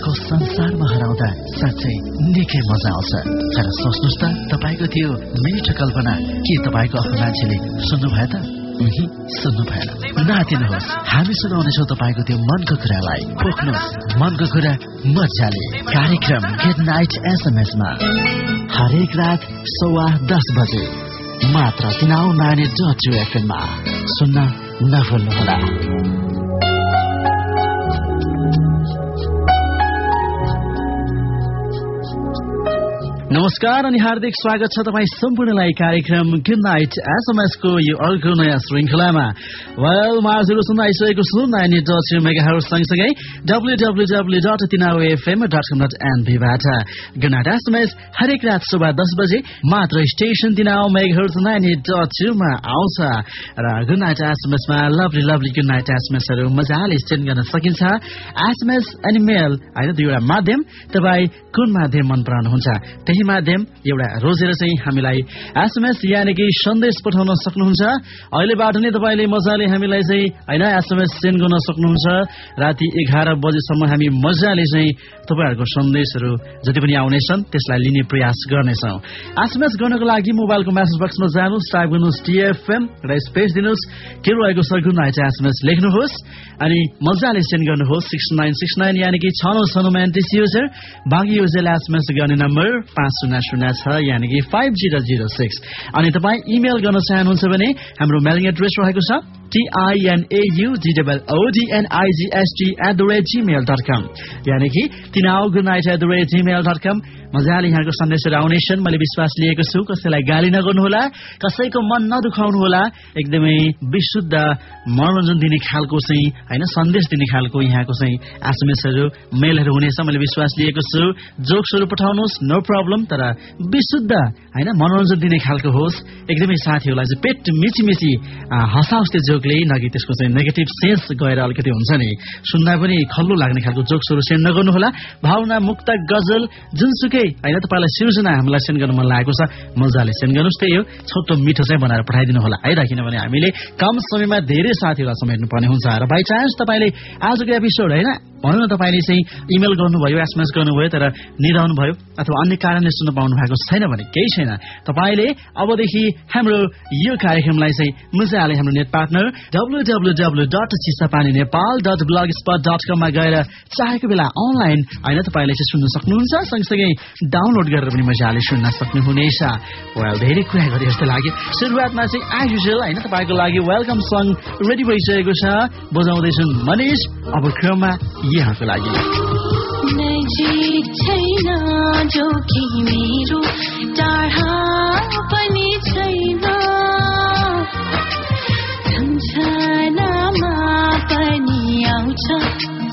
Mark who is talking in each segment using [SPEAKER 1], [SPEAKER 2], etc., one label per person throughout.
[SPEAKER 1] मायाको संसारमा हराउँदा साँच्चै निकै मजा आउँछ। तर सोच्नुहोस् त तपाईँको त्यो मिठो कल्पना के तपाईँको आफ्नो मान्छेले सुन्नु भयो त? सुन्नु भएन नातिनुहोस् हामी सुनाउनेछौँ तपाईँको त्यो मनको कुरालाई। पोख्नुहोस्। मनको कुरा मजाले। कार्यक्रम गेट नाइट एसएमएसमा हरेक रात सवा दस बजे। मात्र तिनाउ नानी डट एफएममा सुन्न नभुल्नुहोला। नमस्कार अनि हार्दिक स्वागत छ तपाईँ सम्पूर्णलाई कार्यक्रम गुड नाइट एसएमएस को यो अर्को नयाँ श्रृङ्खलामा। वेल माझहरू सुन्न आइसकेको छु नाइन डट मेगाहरू सँगसँगै W W W dot Tinau FM dot com dot एनपीबाट good night SMS हरेक रात सुबह दस बजे मात्र स्टेशन तिनाउ मेगाहरू नाइन डट मा आउँछ। र गुड नाइट एसएमएसमा लभली लभली गुड नाइट एसएमएसहरू मजाले सेन्ड गर्न सकिन्छ। एसएमएस अनि मेल होइन दुईवटा माध्यम तपाईँ कुन माध्यम मन पराउनुहुन्छ? त्यही यही माध्यम एउटा रोजेर चाहिँ हामीलाई एसएमएस यानि कि सन्देश पठाउन सक्नुहुन्छ। अहिलेबाट नै तपाईँले मजाले हामीलाई चाहिँ होइन एसएमएस सेन्ड गर्न सक्नुहुन्छ। राति एघार बजेसम्म हामी मजाले चाहिँ तपाईँहरूको सन्देशहरू जति पनि आउनेछन् त्यसलाई लिने प्रयास गर्नेछौ। एसएमएस गर्नको लागि मोबाइलको मेसेज बक्समा जानुहोस् टाइप गर्नुहोस् टिएफएम र स्पेस दिनुहोस्। के रहेको छ गुड नाइट एसएमएस लेख्नुहोस् अनि मजाले सेन्ड गर्नुहोस्। सिक्स नाइन सिक्स नाइन यानि कि छ नौ छ युजर बाँकी युजर एसएमएस गर्ने नम्बर पाँच शून्य शून्य छ यानि कि फाइभ जिरो जिरो सिक्स अनि तपाईँ इमेल गर्न चाहनुहुन्छ भने हाम्रो मेलिङ एड्रेस रहेको छ। मजाले यहाँको सन्देशहरू आउनेछन् मैले विश्वास लिएको छु। कसैलाई गाली नगर्नुहोला कसैको मन नदुखाउनुहोला एकदमै विशुद्ध मनोरञ्जन दिने खालको चाहिँ होइन सन्देश दिने खालको यहाँको चाहिँ एसएमएसहरू मेलहरू हुनेछ मैले विश्वास लिएको छु। जोक्सहरू पठाउनुहोस् नो प्रब्लम तर विशुद्ध होइन मनोरञ्जन दिने खालको होस्। एकदमै साथीहरूलाई चाहिँ पेट मिची मिची हँसाओस् त्यो जोकले नगि त्यसको चाहिँ नेगेटिभ सेन्स गएर अलिकति हुन्छ नि सुन्दा पनि खल्लो लाग्ने खालको जोक्सहरू सेन्ड नगर्नुहोला। भावना मुक्त गजल जुनसुकै निकै होइन तपाईँलाई सिर्जना हामीलाई सेन्ड गर्नु मन लागेको छ मजाले सेन्ड गर्नुहोस् त्यही हो। छोटो मिठो चाहिँ बनाएर पठाइदिनु होला है किनभने हामीले कम समयमा धेरै साथीहरूलाई समेट्नु पर्ने हुन्छ। र बाई चान्स तपाईँले आजको एपिसोड होइन भनौँ न तपाईँले चाहिँ इमेल गर्नुभयो एसएमएस गर्नुभयो तर निधाउनु भयो अथवा अन्य कारणले सुन्न पाउनु भएको छैन भने केही छैन। तपाईँले अबदेखि हाम्रो यो कार्यक्रमलाई चाहिँ मजाले हाम्रो नेट पार्टनर डब्लु डट गएर चाहेको बेला अनलाइन होइन तपाईँले चाहिँ सुन्न सक्नुहुन्छ। सँगसँगै डाउनलोड गरेर पनि मजाले सुन्न सक्नुहुनेछ। वेल धेरै कुरा गरे जस्तो लाग्यो। सुरुवातमा चाहिँ एज युजल होइन तपाईँको लागि वेलकम सङ रेडी भइसकेको छ। बजाउँदैछन् मनिष। अब क्रममा यहाँको लागि। छैन। आउँछ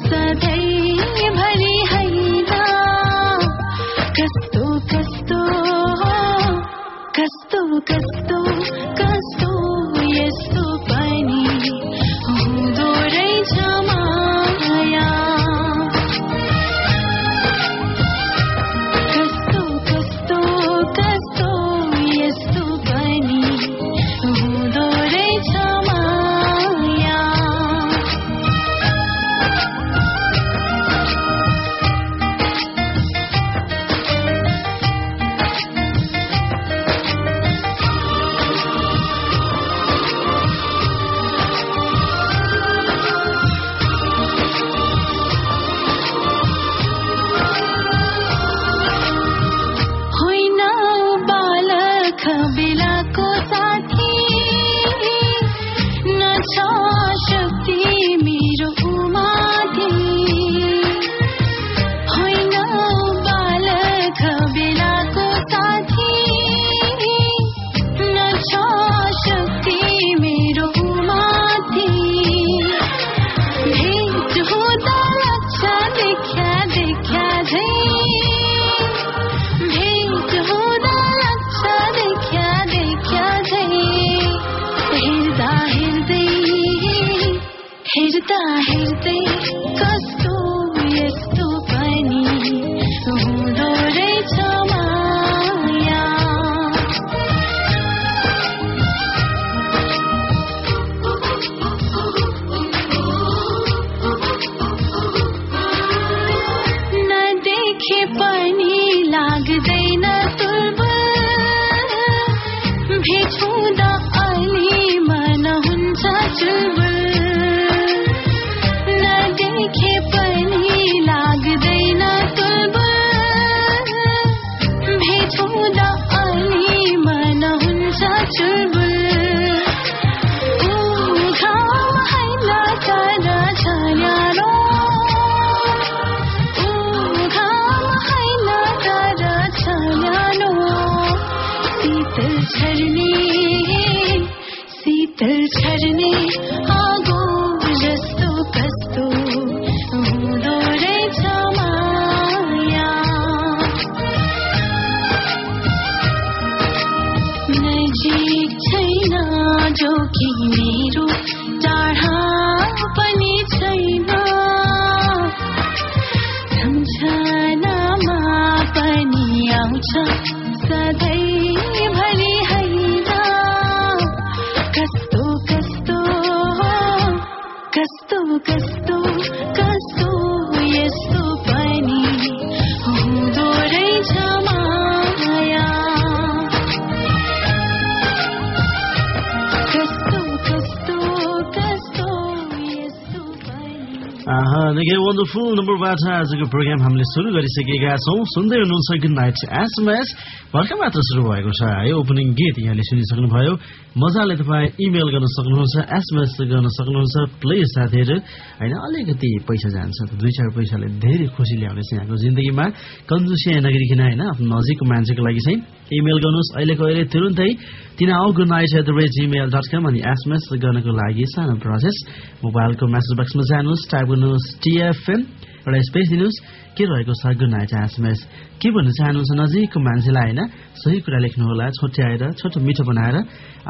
[SPEAKER 1] निकै वन्डरफुल नम्बरबाट आजको प्रोग्राम हामीले सुरु गरिसकेका छौँ। सुन्दै हुनुहुन्छ गुड नाइट एसएमएस भर्खर मात्र सुरु भएको छ। है ओपनिङ गीत यहाँले सुनिसक्नुभयो। मजाले तपाईँ इमेल गर्न सक्नुहुन्छ एसएमएस गर्न सक्नुहुन्छ प्लिज साथीहरू। होइन अलिकति पैसा जान्छ दुई चार पैसाले धेरै खुसी ल्याउनेछ यहाँको जिन्दगीमा। कन्जुसिया नगरिकन होइन आफ्नो नजिकको मान्छेको लागि चाहिँ। इमेल गर्नुहोस्। अहिलेको अहिले तुरुन्तै Tinau good night at the rate Gmail dot com अनि एसएमएस गर्नको लागि सानो प्रोसेस मोबाइलको मेसेज बक्समा जानुहोस् टाइप गर्नुहोस् टिएफएम एउटा स्पेस दिनुहोस्। के रहेको छ? गुड नाइट एसएमएस के भन्नु चाहनुहुन्छ नजिकको मान्छेलाई होइन? सही कुरा लेख्नुहोला छोट्याएर छोटो मिठो बनाएर।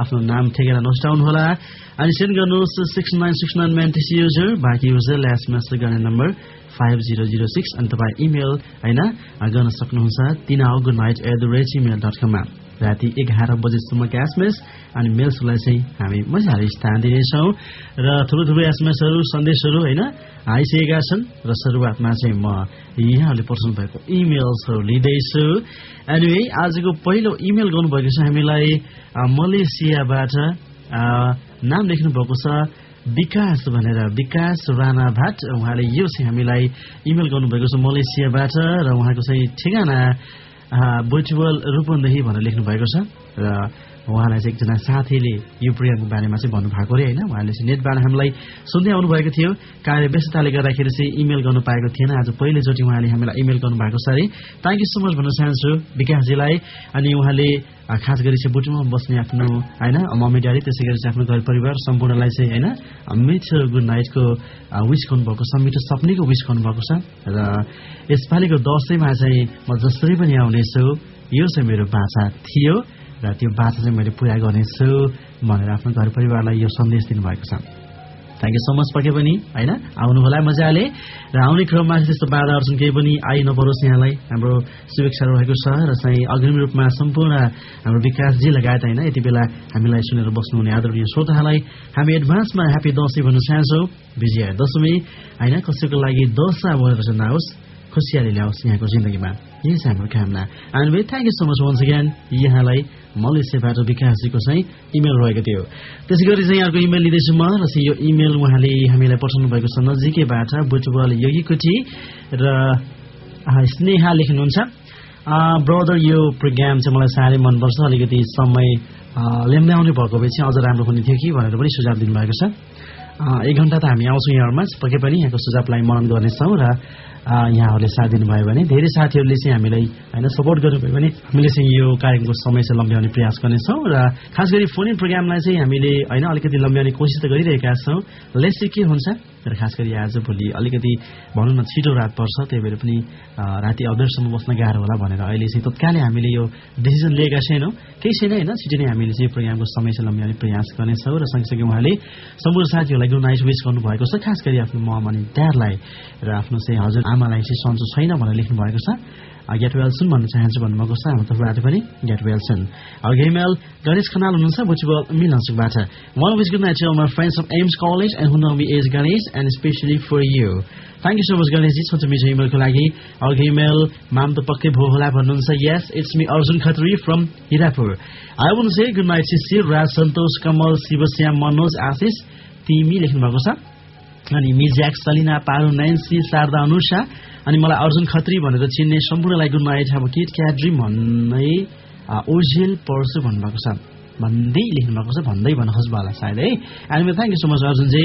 [SPEAKER 1] आफ्नो नाम ठेकेर नस्टाउनुहोला। अनि सेन्ड गर्नुहोस् सिक्स नाइन सिक्स नाइन मेन्टिस युजर बाँकी युजरले एसएमएस गर्ने number five zero zero six अनि तपाईँ इमेल होइन गर्न सक्नुहुन्छ Tinau good night at the rate email dot कममा राति एघार बजेसम्मका एसएमएस अनि मेल्सहरूलाई चाहिँ हामी मजाले स्थान दिनेछौँ। र थुप्रो थुप्रो एसएमएसहरू सन्देशहरू होइन आइसकेका छन् र सुरुवातमा चाहिँ म यहाँले पठाउनु भएको इमेल्सहरू लिँदैछु। एनिवे आजको पहिलो इमेल गर्नुभएको छ हामीलाई मलेसियाबाट नाम लेख्नु भएको छ विकास भनेर विकास राणा भाट उहाँले यो चाहिँ हामीलाई इमेल गर्नुभएको छ मलेसियाबाट र उहाँको चाहिँ ठेगाना बोइटुवल रूपन्देही भनेर लेख्नु भएको छ। र उहाँलाई चाहिँ एकजना साथीले यो प्रोग्रामको बारेमा चाहिँ भन्नुभएको अरे होइन? उहाँले चाहिँ नेटबाट हामीलाई सुन्दै आउनुभएको थियो। कार्य व्यस्तताले गर्दाखेरि चाहिँ इमेल गर्नु पाएको थिएन। आज पहिलोचोटि उहाँले हामीलाई इमेल गर्नुभएको छ अरे। थ्याङ्क यू सो मच भन्न चाहन्छु विकासजीलाई। अनि उहाँले खास गरी चाहिँ बुटुमा बस्ने आफ्नो होइन मम्मी ड्याडी त्यसै गरी चाहिँ आफ्नो घर परिवार सम्पूर्णलाई चाहिँ होइन मिठो गुड नाइटको विस गर्नुभएको छ। मिठो सपनीको विस गर्नुभएको छ। र यसपालिको दसैँमा चाहिँ म जसरी पनि आउनेछु यो चाहिँ मेरो बाछा थियो। र त्यो बाछा चाहिँ मैले पुरा गर्नेछु भनेर आफ्नो घर परिवारलाई यो सन्देश दिनुभएको छ। थ्याङ्क यू सो मच पके पनि होइन? आउनु होला मजाले। र आउने क्रममा त्यस्तो बाधा अर्चन केही पनि आइ नपरोस् यहाँलाई। हाम्रो शुभेच्छा रहेको छ र चाहिँ अग्रिम रूपमा सम्पूर्ण हाम्रो विकासजी लगायत होइन यति बेला हामीलाई सुनेर बस्नुहुने आदरणीय श्रोताहरूलाई हामी एडभान्समा ह्याप्पी दसैँ भन्न चाहन्छौँ। विजय दशमी होइन? कसैको लागि दशा भएर चाहिँ खुसियाली ल्याओस् यहाँको जिन्दगीमा। यही छ हाम्रो कामना। Thank you so much once again यहाँलाई मलेसियाबाट विकासजीको चाहिँ इमेल रहेको थियो। त्यसै गरी चाहिँ अर्को इमेल लिँदैछु म र यो इमेल उहाँले हामीलाई पठाउनु भएको छ नजिकैबाट बुटबल योगीकुटी र स्नेहा लेख्नुहुन्छ। ब्रदर यो प्रोग्राम चाहिँ मलाई साह्रै मनपर्छ। अलिकति समय ल्याउने भएको भए चाहिँ अझ राम्रो हुने थियो कि भनेर पनि सुझाव दिनुभएको छ। एक घन्टा त हामी आउँछौँ यहाँहरूमा पक्कै पनि यहाँको सुझावलाई मनन गर्नेछौँ र यहाँहरूले साथ दिनुभयो भने धेरै साथीहरूले चाहिँ हामीलाई होइन सपोर्ट गर्नुभयो भने हामीले चाहिँ यो कार्यक्रमको समय चाहिँ लम्ब्याउने प्रयास गर्नेछौँ र खास गरी फोन इन प्रोग्रामलाई चाहिँ हामीले होइन अलिकति लम्ब्याउने कोसिस त गरिरहेका छौँ। लेस चाहिँ के हुन्छ? र खास गरी आज भोलि अलिकति भनौँ न छिटो रात पर्छ त्यही भएर पनि राति अबेरसम्म बस्न गाह्रो होला भनेर अहिले चाहिँ तत्कालै हामीले यो डिसिजन लिएका छैनौँ। केही छैन होइन छिटो नै हामीले चाहिँ प्रोग्रामको समय चाहिँ लम्ब्याउने प्रयास गर्नेछौँ र सँगसँगै उहाँले सम्पूर्ण साथीहरूलाई गुड नाइट विस गर्नुभएको छ। खास गरी आफ्नो मम अनि ड्याडलाई र आफ्नो चाहिँ हजुर आमालाई चाहिँ सन्चो छैन भनेर लेख्नु भएको छ। गेट वेल्सन भन्न चाहन्छु भन्नुभएको छ हाम्रो तर्फबाट पनि get well soon email Ganesh Khanal हुनुहुन्छ बुचिबल मिलनसुकबाट one wish good night my friends of Aims college and हुन be as Ganesh and especially for you thank you so much Ganeshji छोटो मिठो इमेलको लागि अघि इमेल माम त पक्कै भो होला भन्नुहुन्छ yes it's me Arjun Khatri from Hirapur I wanna say good night Shishir Raj Santosh Kamal Shivshyam Manoj Ashish तिमी लेख्नु भएको छ अनि मिज्याक सलिना पारू नाइन्सी शारदा अनुषा अनि मलाई अर्जुन खत्री भनेर चिन्ने सम्पूर्णलाई गुड नाइट अब किट क्याड्रिम भन्ने ओझेल पर्छु भन्नुभएको छ। भन्दै लेख्नु भएको छ भन्दै भन्नुहोस् होला सायद है? Anyway thank you so much अर्जुनजी।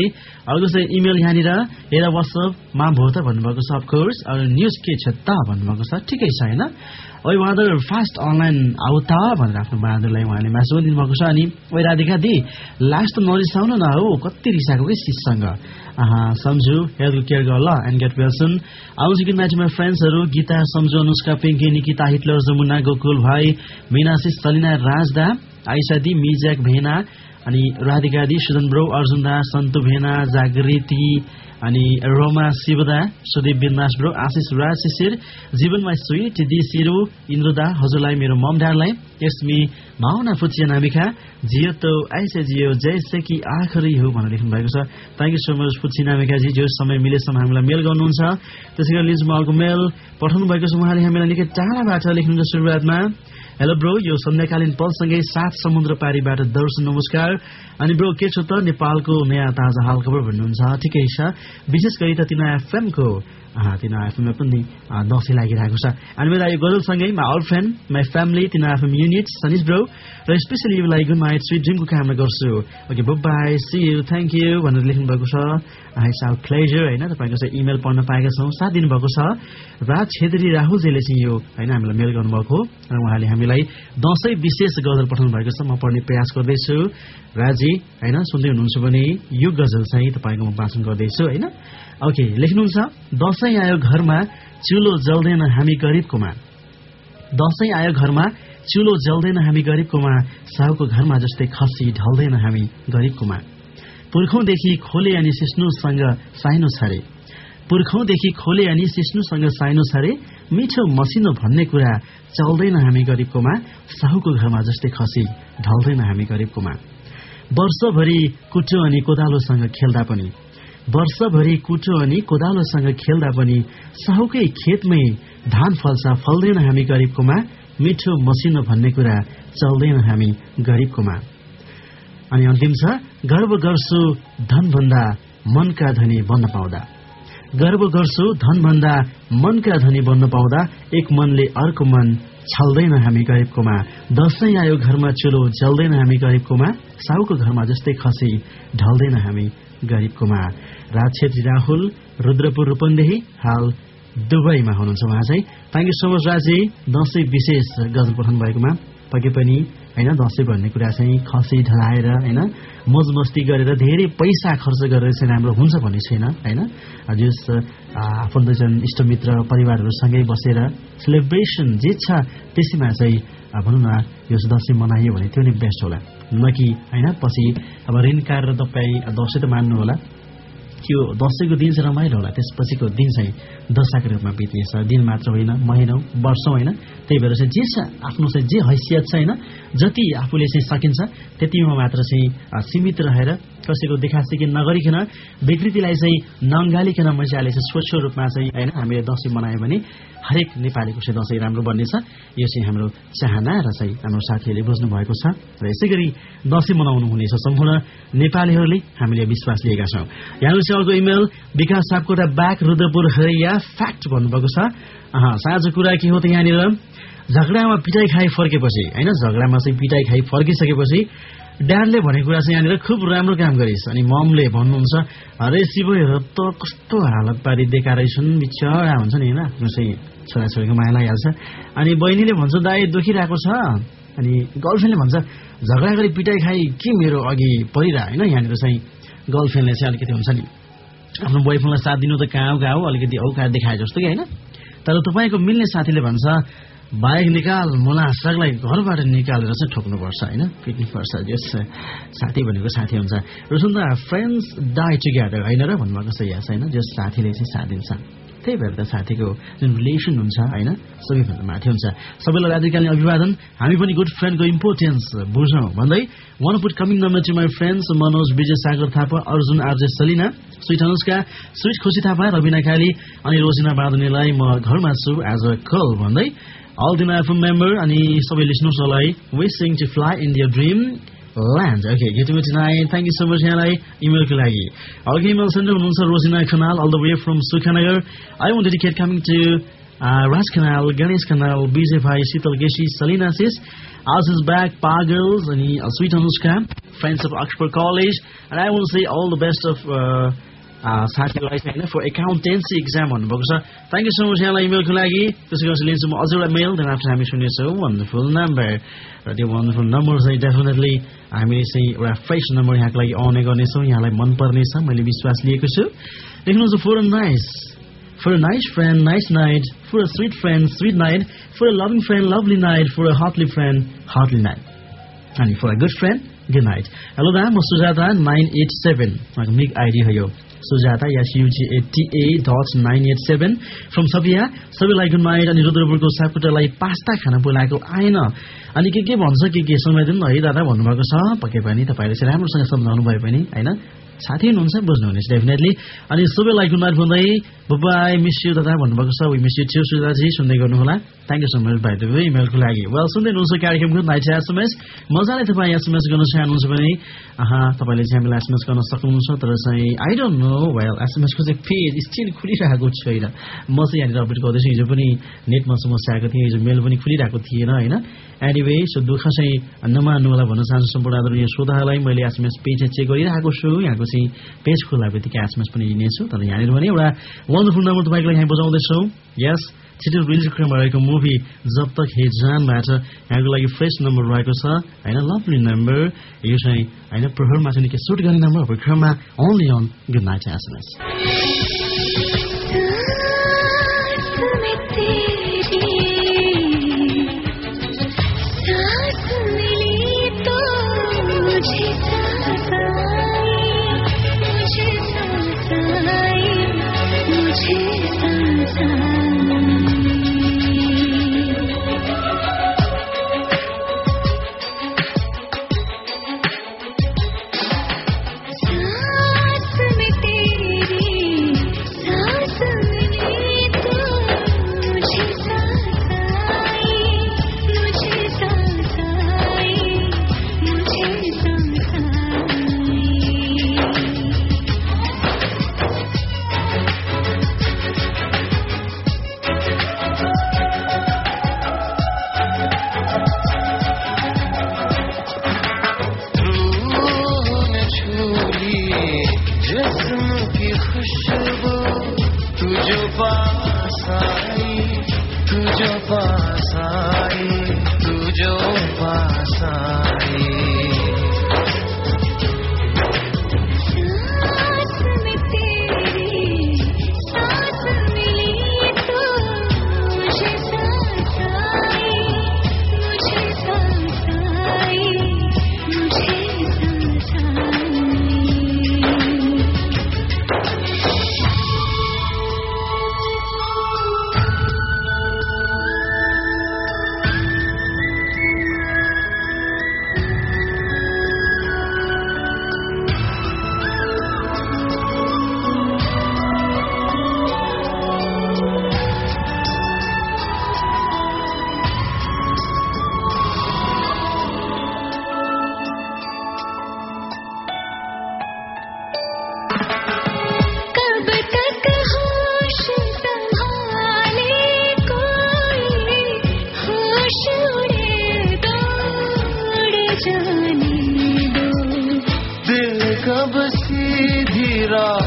[SPEAKER 1] अर्को चाहिँ इमेल यहाँनिर हेर वाट्सएपमा भो त भन्नुभएको छ अफकोर्स अरू न्युज के छ त भन्नुभएको छ ठिकै छ होइन? ओइ उहाँहरू फास्ट अनलाइन आउ त भनेर आफ्नो बहादुरलाई उहाँले मासु पनि दिनुभएको छ अनि ओइ राधिका दि लास्ट त नरिसाउनु न हौ कति रिसाएको कि सिससँग सम्झु हेल्थ केयर गर ल एन्ड गेट वेल्सन आउँछु कि म्याचमा फ्रेन्ड्सहरू गीता सम्झु अनुष्का पिङ्की निकिता हिटलर जमुना गोकुल भाइ मिनासिस सलिना राजदा आइसादी मिज्याक भेना अनि राधिकादी सुदन ब्रो अर्जुन दास सन्तु भेना जागृति अनि रोमा शिवदा सुदीप बिन्दास ब्रो आशिष राज शिशिर जीवनमा स्वीट दि सिरु इन्द्रदा हजुरलाई मेरो मम ड्याडलाई यसमी माउना फुचिया नामिका जियो त आइसे जियो कि आखरी हो भनेर लेख्नु भएको छ। थ्याङ्क यू सो मच फुची नामिकाजी जो समय मिलेसम्म हामीलाई मेल गर्नुहुन्छ। त्यसै गरी लिन्छु म अर्को मेल पठाउनु भएको छ। उहाँले हामीलाई निकै टाढाबाट लेख्नुहुन्छ सुरुवातमा। हेलो ब्रो यो सन्ध्याकालीन पलसँगै सात समुद्र पारीबाट दर्शन नमस्कार। अनि ब्रो के छ त नेपालको नयाँ ताजा हाल खबर भन्नुहुन्छ? ठिकै छ। विशेष गरी त तिनीहरू एफएमको तिनीहरू एफएममा पनि दसैँ लागिरहेको छ। अनि मेरो यो गजलसँगै my all friend my family तिनीहरू एफएम युनिट सनिज ब्रो। र स्पेसली यो लागि नाइट स्विट ड्रिमको कामना गर्छु। Okay bye see you thank you भनेर लेख्नु भएको छ। इट्स आवर प्लेजर होइन तपाईँको चाहिँ इमेल पढ्न पाएका छौँ साथ दिनुभएको छ। राज छेत्री राहुलजीले चाहिँ यो होइन हामीलाई मेल गर्नुभएको। र उहाँले हामीलाई दसैँ विशेष गजल पठाउनु भएको छ। म पढ्ने प्रयास गर्दैछु। राजी होइन सुन्दै हुनुहुन्छ भने यो गजल चाहिँ तपाईँको म वाचन गर्दैछु होइन। ओके लेख्नुहुन्छ दसैँ आयो घरमा चुलो जल्दैन हामी गरिबकोमा। दसैँ आयो घरमा चुलो जल्दैन हामी गरिबकोमा साहुको घरमा जस्तै खसी ढल्दैन हामी गरिबकोमा। पुर्खौंदेखि खोले अनि सिस्नुसँग साइनो छरे। पुर्खौंदेखि खोले अनि सिस्नुसँग साइनो छरे मिठो मसिनो भन्ने कुरा चल्दैन हामी गरिबकोमा साहुको घरमा जस्तै खसी ढल्दैन हामी गरिबकोमा। वर्षभरि कुटो अनि कोदालोसँग खेल्दा पनि। वर्षभरि कुटो अनि कोदालोसँग खेल्दा पनि साहुकै खेतमै धान फल्छ फल्दैन हामी गरिबकोमा मिठो मसिनो भन्ने कुरा चल्दैन हामी गरिबकोमा। अनि अन्तिम छ गर्व गर्छु धनभन्दा मनका धनी बन्न पाउँदा। गर्व गर्छु धनभन्दा मनका धनी बन्न पाउँदा एक मनले अर्को मन छल्दैन हामी गरिबकोमा। दसैँ आयो घरमा चुलो जल्दैन हामी गरिबकोमा। साहुको घरमा जस्तै खसी ढल्दैन हामी गरिबकोमा राज छेत्री राहुल रुद्रपुर रूपन्देही हाल दुबईमा हुनुहुन्छ उहाँ चाहिँ थ्याङ्क यू सो मच राजी दसैँ विशेष गजल पठाउनु भएकोमा पके पनि होइन दसैँ भन्ने कुरा चाहिँ खसी ढलाएर होइन मोज मस्ती गरेर धेरै पैसा खर्च गरेर चाहिँ राम्रो हुन्छ भन्ने छैन होइन? जस आफन्तजन इष्टमित्र परिवारहरूसँगै बसेर सेलिब्रेसन जे छ त्यसैमा चाहिँ भनौँ न यो दसैँ मनाइयो भने त्यो नै बेस्ट होला। न कि होइन? पछि अब ऋण काटेर तपाईँ दसैँ त मान्नु होला। त्यो दसैँको दिन चाहिँ रमाइलो होला। त्यसपछिको दिन चाहिँ दशाको रूपमा बितिएछ। दिन मात्र होइन महिनौ वर्षौँ होइन। त्यही भएर चाहिँ जे छ आफ्नो चाहिँ जे हैसियत छ होइन जति आफूले चाहिँ सकिन्छ त्यतिमा मात्र चाहिँ सीमित रहेर कसैको देखासेखी नगरिकन विकृतिलाई चाहिँ नङ्गालिकन मजाले चाहिँ स्वच्छ रूपमा चाहिँ होइन हामीले दसैँ मनायो भने हरेक नेपालीको चाहिँ दसैँ राम्रो बन्नेछ। यो चाहिँ हाम्रो चाहना र चाहिँ हाम्रो साथीहरूले बुझ्नु भएको छ। र यसै गरी दसैँ मनाउनु हुनेछ सम्पूर्ण नेपालीहरूले हामीले विश्वास लिएका छौँ। यहाँ अर्को email Vikas Sapkota back Rudrapur Haraiya fact भन्नुभएको छ। साँझ कुरा के हो त यहाँनिर? झगडामा पिटाई खाइ फर्केपछि होइन झगडामा चाहिँ पिटाई खाइ फर्किसकेपछि ड्याडले भनेको कुरा चाहिँ यहाँनिर खुब राम्रो काम गरिस् अनि ममले भन्नुहुन्छ अरे शिव हेर त कस्तो हालत पारी दिएका रहेछन् बिचरा हुन्छ नि होइन आफ्नो चाहिँ छोराछोरीको माया लागिहाल्छ। अनि बहिनीले भन्छ दाई दुखिरहेको छ। अनि गर्लफ्रेन्डले भन्छ झगडा गरी पिटाइ खाइ के मेरो अघि परिरह होइन यहाँनिर चाहिँ गर्लफ्रेन्डले चाहिँ अलिकति हुन्छ नि आफ्नो बोयफ्रेन्डलाई साथ दिनु त कहाँ कहाँ हो अलिकति औकार देखाए जस्तो कि होइन? तर तपाईँको मिल्ने साथीले भन्छ बाइक निकाल मुला सागलाई घरबाट निकालेर चाहिँ ठोक्नुपर्छ होइन? पिट्नुपर्छ जस साथी भनेको साथी हुन्छ। र सुन्दा फ्रेन्ड्स डाई टुगेदर होइन र? भन्नुभएको छ यहाँ होइन? जस साथीले चाहिँ साथ दिन्छ। त्यही भएर त साथीको जुन रिलेसन हुन्छ होइन? सबैभन्दा माथि हुन्छ। सबैलाई राधिकालीन अभिवादन। हामी पनि गुड फ्रेन्डको इम्पोर्टेन्स बुझौँ भन्दै one put coming number two my friends Manoj Vijay Sagar Thapa Arjun RJ Salina sweet Anushka sweet Khushi Thapa Rabina काली अनि रोजिना बादनीलाई म घरमा छु एज अ कल भन्दै अल दिन एफएम मेम्बर अनि सबै लिसनर्सहरूलाई wishing to fly in their dream land okay getting nine thank you so much यहाँलाई इमेलको लागि अर्को इमेल सेन्डर हुनुहुन्छ Rojina Khanal all the way from Sukhanagar I want dedicate coming to Raj Khanal Ganesh Khanal Vijay भाइ Shital KC Salina sis आज is back पागल्स अनि sweet Anushka friends of Oxford college and I want say all the best of साथीहरूलाई चाहिँ होइन for accountancy exam भन्नुभएको छ। Thank you so much यहाँलाई इमेलको लागि। त्यसै लिन्छु म अझ मेल आफ्टर हामी सुनेछौँ वन्डरफुल नम्बर र त्यो वन्डरफुल नम्बर चाहिँ डेफिनेटली हामीले चाहिँ एउटा फ्रेस नम्बर यहाँको लागि आउने गर्नेछौँ। यहाँलाई मनपर्नेछ। मैले विश्वास लिएको छु। लेख्नुहुन्छ for nice For a nice friend, nice night. For a sweet friend, sweet night. For a loving friend, lovely night. For a heartly friend, heartly night. And for a good friend, good night. Hello there, ID Sujata SUGATA dot nine eight seven. From Sabiya सबैलाई good अनि रुद्रपुरको सापकोटालाई pasta खान बोलाएको आएन। अनि के के भन्छ के के समय दिनु? है दादा भन्नुभएको छ। पके पनि तपाईँले राम्रोसँग सम्झाउनु भयो पनि होइन?
[SPEAKER 2] साथी हुनुहुन्छ बुझ्नुहुनेछ डेफिनेटली अनि सबैलाई गुड नाइट भन्दै बाई मिस यु दादा भन्नुभएको छ। मिस यु थियो सुजाजी सुन्दै गर्नुहोला। थ्याङ्क यू सो मच भाइ तपाईँ इमेलको लागि। वेल सुन्दै हुनुहुन्छ कार्यक्रम गुड नाइट एसएमएस मजाले तपाईँ एसएमएस गर्न चाहनुहुन्छ भने तपाईँले चाहिँ हामीलाई एसएमएस गर्न सक्नुहुन्छ तर चाहिँ आई डोन्ट नो वेल एसएमएसको चाहिँ पेज स्टिल खुलिरहेको छैन। म चाहिँ यहाँनिर अपडेट गर्दैछु। हिजो पनि नेटमा समस्या आएको थिएँ हिजो मेल पनि खुलिरहेको थिएन होइन? एनिवे सो दुःख चाहिँ नमान्नु होला भन्न चाहन्छु। सम्पूर्ण आदरणीय श्रोताहरूलाई मैले एसएमएस पेज चेक गरिरहेको छु। यहाँको चाहिँ पेज खोला बित्तिकै एसएमएस पनि लिनेछु तर यहाँनिर भने एउटा वन्डरफुल नम्बर तपाईँको यहाँ बजाउँदैछौ। यस छिटो रिलिज क्रममा रहेको मुभी जब तक हे जानबाट यहाँको लागि फ्रेस नम्बर रहेको छ। होइन लभली नम्बर यो चाहिँ होइन प्रहरमा चाहिँ निकै सुट गर्ने नम्बर क्रममा only on good night SMS
[SPEAKER 3] Krishna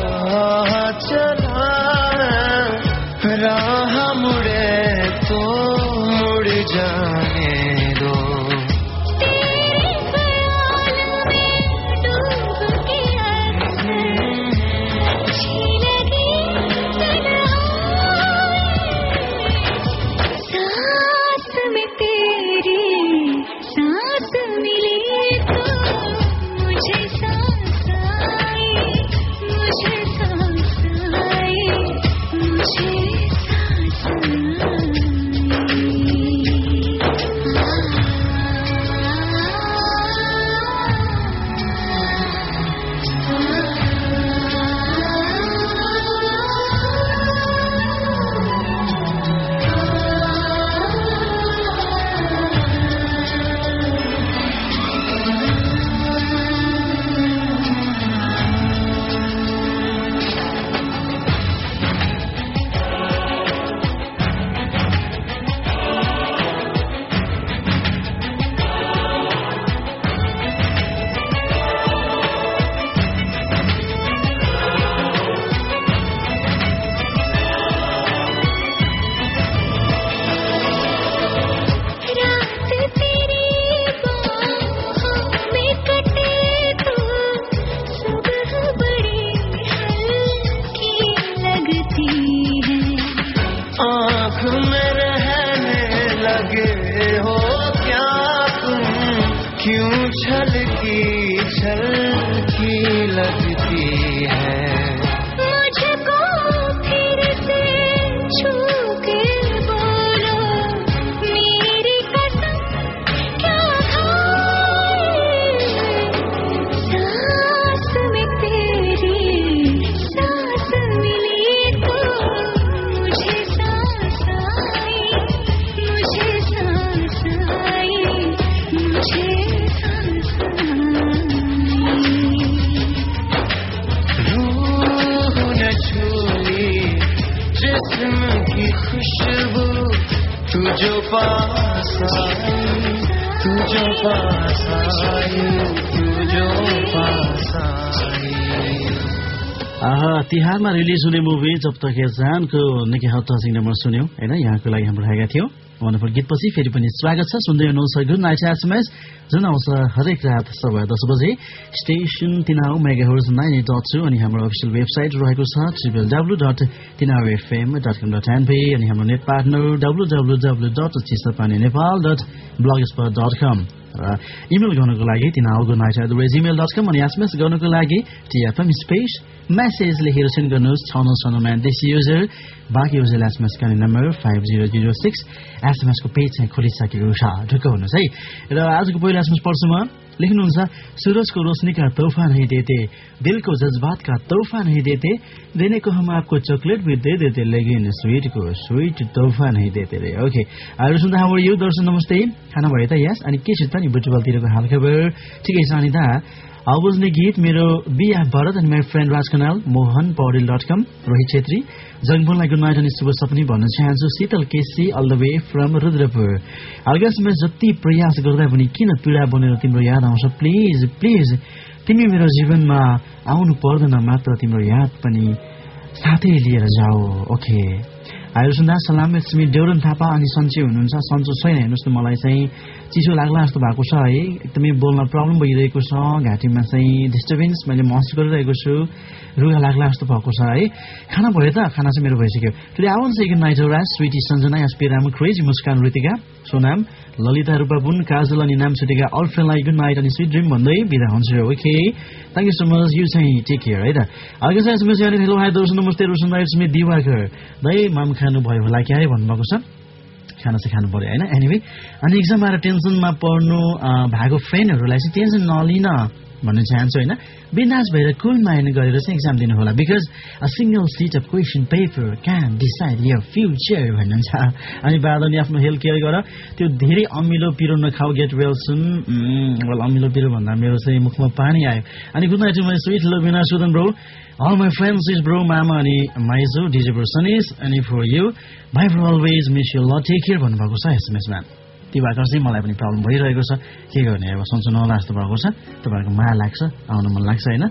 [SPEAKER 3] जो
[SPEAKER 1] तिहारमा रिलिज हुने मुभी जब तक जानको निकै हद सिनेमा सुन्यौँ होइन? यहाँको लागि हाम्रो राखेका थियौँ। वन्डरफुल गीतपछि फेरि पनि स्वागत छ। सुन्दै हुनुहुन्छ गुड नाइट एसएमएस जुन आउँछ हरेक रात सबै दस बजे। Station Tinau megahertz nine dot two अनि हाम्रो अफिसियल वेबसाइट रहेको छ triple W dot Tinau FM dot com dot NP अनि हाम्रो net partner W W W dot Chisapani Nepal dot blogspot dot com email गर्नुको लागि Tinau good night at the rate Gmail dot com अनि SMS गर्नुको लागि TFM space message लेखेर send गर्नुहोस्। छ नौ छ नौमा देशी युजर बाँकी युजर एसएमएस गर्ने number five zero zero six एसएमएसको page चाहिँ खोलिसकेको छ। ढुक्क हुनुहोस् है। र आजको पहिलो एसएमएस पढ्छु म। लेख्नुहुन्छ सूरज को रोशनी का तोहफा नहीं देते दिल को जज्बात का तोहफा नहीं देते देने को हम आपको चॉकलेट भी दे देते लेकिन स्वीट को स्वीट तोहफा नहीं देते रे। ओके अरू सुन्दा हाम्रो यो दर्शन नमस्ते। खाना भयो त यस अनि के छ त नि बुटुबलतिरको हालखबर? ठिकै छ अनि त आवाजने गीत मेरो बिहा भरत अनि मेरो friend Raj Khanal Mohan Paudel dot com Rohit Chhetri जङ्गबुललाई good night अनि शुभ सपनी भन्न चाहन्छु। Shital KC all the way from Rudrapur. हालगासमा जति प्रयास गर्दा पनि किन पीडा बनेर तिम्रो याद आउँछ? प्लिज प्लिज तिमी मेरो जीवनमा आउनु पर्दैन मात्र तिम्रो याद पनि साथै लिएर जाऊ ओके आयो सुन्दा सलाम लक्ष्मी देउरन थापा अनि सन्चै हुनुहुन्छ। सन्चो छैन हेर्नुहोस् न मलाई चाहिँ चिसो लाग्ला जस्तो भएको छ है। एकदमै बोल्न प्रब्लम भइरहेको छ घाँटीमा चाहिँ डिस्टर्बेन्स मैले महसुस गरिरहेको छु। रुगा लाग्ला जस्तो भएको छ है। खाना भयो त? खाना चाहिँ मेरो भइसक्यो। टुडे आवन सेकेन्ड नाइट एउटा sweety Sanjana SP Ram crazy Muskan Ritika Sonam Lalita Rupa बुन काजल अनि नाम छुटेका अल फ्रेन्डलाई गुड नाइट अनि स्विट ड्रिम भन्दै बिदा हुन्छ okay thank you so much you चाहिँ टेक केयर है त? अर्को चाहिँ एसएमएस हेलो हाई दर्शन नमस्ते रोशन राइट्स मी दिवाकर दही माम खानु भयो होला क्या है भन्नुभएको छ? खाना चाहिँ खानु पर्यो होइन? एनिवे अनि इक्जाम आएर टेन्सनमा पढ्नु भएको फ्रेन्डहरूलाई चाहिँ टेन्सन नलिन। भन्न चाहन्छु होइन। बिन्दास भएर कुल माइन्ड गरेर चाहिँ इक्जाम दिनु होला। Because a single sheet of question paper can decide your future भन्नुहुन्छ अनि बादनी आफ्नो हेल्थ केयर गर। त्यो धेरै अमिलो पिरो नखाऊ गेट वेल सुन वेल अमिलो पिरो भन्दा मेरो चाहिँ मुखमा पानी आयो। अनि good night my sweet Lavina Sudan bro all my friends is bro मामा अनि माइजु डिजे ब्रो अनि फर यु भाइ फर अलवेज मिस यु ल टेक केयर भन्नुभएको छ एसएमएसमा ती भएको चाहिँ मलाई पनि प्रब्लम भइरहेको छ। के गर्ने अब सन्चो नहोला जस्तो भएको छ। तपाईँहरूको माया लाग्छ आउनु मन लाग्छ होइन?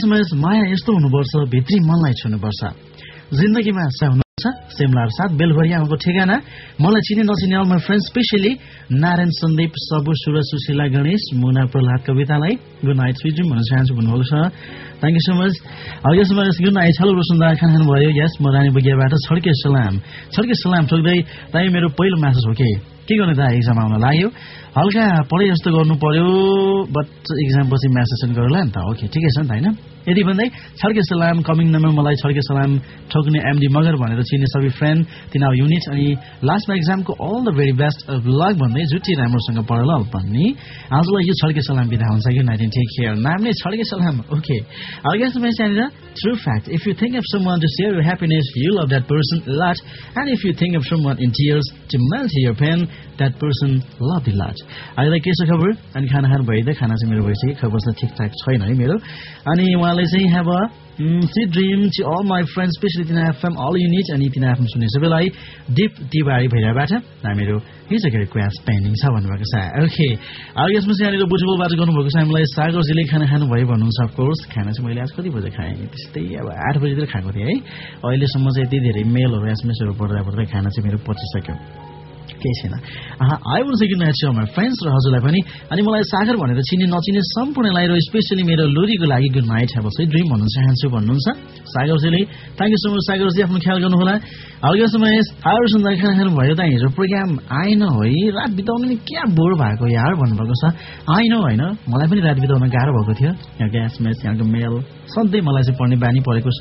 [SPEAKER 1] समय माया यस्तो हुनुपर्छ भित्री मनलाई छुनुपर्छ। जिन्दगीमा हुनुहुन्छ सिमलार साथ बेलभरियाको ठेगाना। मलाई चिने नचिने all my friend especially Narayan Sandeep Sabu Suraj Sushila Ganesh Muna Prahlad कवितालाई गुड नाइट स्विट भन्न चाहन्छु भन्नुभएको छ। Thank you so much yes good night छलो रोसुन्दा खाना खानुभयो यस म रानी बगियाबाट छड्के सलाम। छड्के सलाम ठोक्दै ताई मेरो पहिलो म्यासेज हो कि? के गर्ने त इक्जाम आउन लाग्यो? हल्का पढे जस्तो गर्नु पर्यो बट इक्जाम पछि गरौँला नि त। ओके ठिकै छ नि त होइन? यति भन्दै छड्के सलाम कमिङ नम्बर मलाई छड्के सलाम ठोक्ने एमडी मगर भनेर चिने सबै फ्रेन्ड तिनीहरू युनिट अनि लास्टमा इक्जामको all the very best luck भन्दै जुटी राम्रोसँग पढ ल भन्ने। आजलाई यो छड्के सलाम बिदा हुन्छ। कि नाइन्टिन ठिक खेल नाम नै छड्के सलाम। ओके अर्को true fact if you think of someone to share your happiness you love that person lot and if you think of someone in tears to melt your pain that person love the lot अहिले के छ खबर? अनि खाना खानु भइदियो खाना चाहिँ मेरो भइसक्यो। खबर चाहिँ ठिकठाक छैन है मेरो। अनि उहाँले चाहिँ have see dream to all my friend especially तिनीहरू एफएम अल युनिट अनि तिनीहरू एफएम सुन्ने सबैलाई डिप दिवारी भइरहेबाट हामीहरू हिजो के क्वास पेन्डिङ छ भन्नुभएको छ। ओके अब यसमा चाहिँ यहाँनिर बुटबलबाट गर्नुभएको छ हामीलाई सागरजीले खाना खानुभयो भन्नुहुन्छ अफकोर्स खाना चाहिँ मैले आज कति बजे खाएँ? त्यस्तै अब आठ बजीतिर खाएको थिएँ है। अहिलेसम्म चाहिँ यति धेरै मेलहरू एसएमएसहरू पढ्दा पढ्दै खाना चाहिँ मेरो पचिसक्यो। केही छैन। I would second match my friends र हजुरलाई पनि अनि मलाई सागर भनेर चिने नचिने सम्पूर्णलाई र स्पेसली मेरो लोरीको लागि गुड नाइट चाहिँ ड्रिम भन्न चाहन्छु भन्नुहुन्छ। सागरजीले थ्याङ्क यू सो मच सागरजी आफ्नो ख्याल गर्नुहोला। हल्का समय हार सुन्दा खाना खानु भयो त हिजो प्रोग्राम आएन है। रात बिताउनु नि क्या बोर भएको यार भन्नुभएको छ। आएन होइन मलाई पनि रात बिताउन गाह्रो भएको थियो। यहाँको एसएमएस यहाँको मेल सधैँ मलाई चाहिँ पढ्ने बानी परेको छ।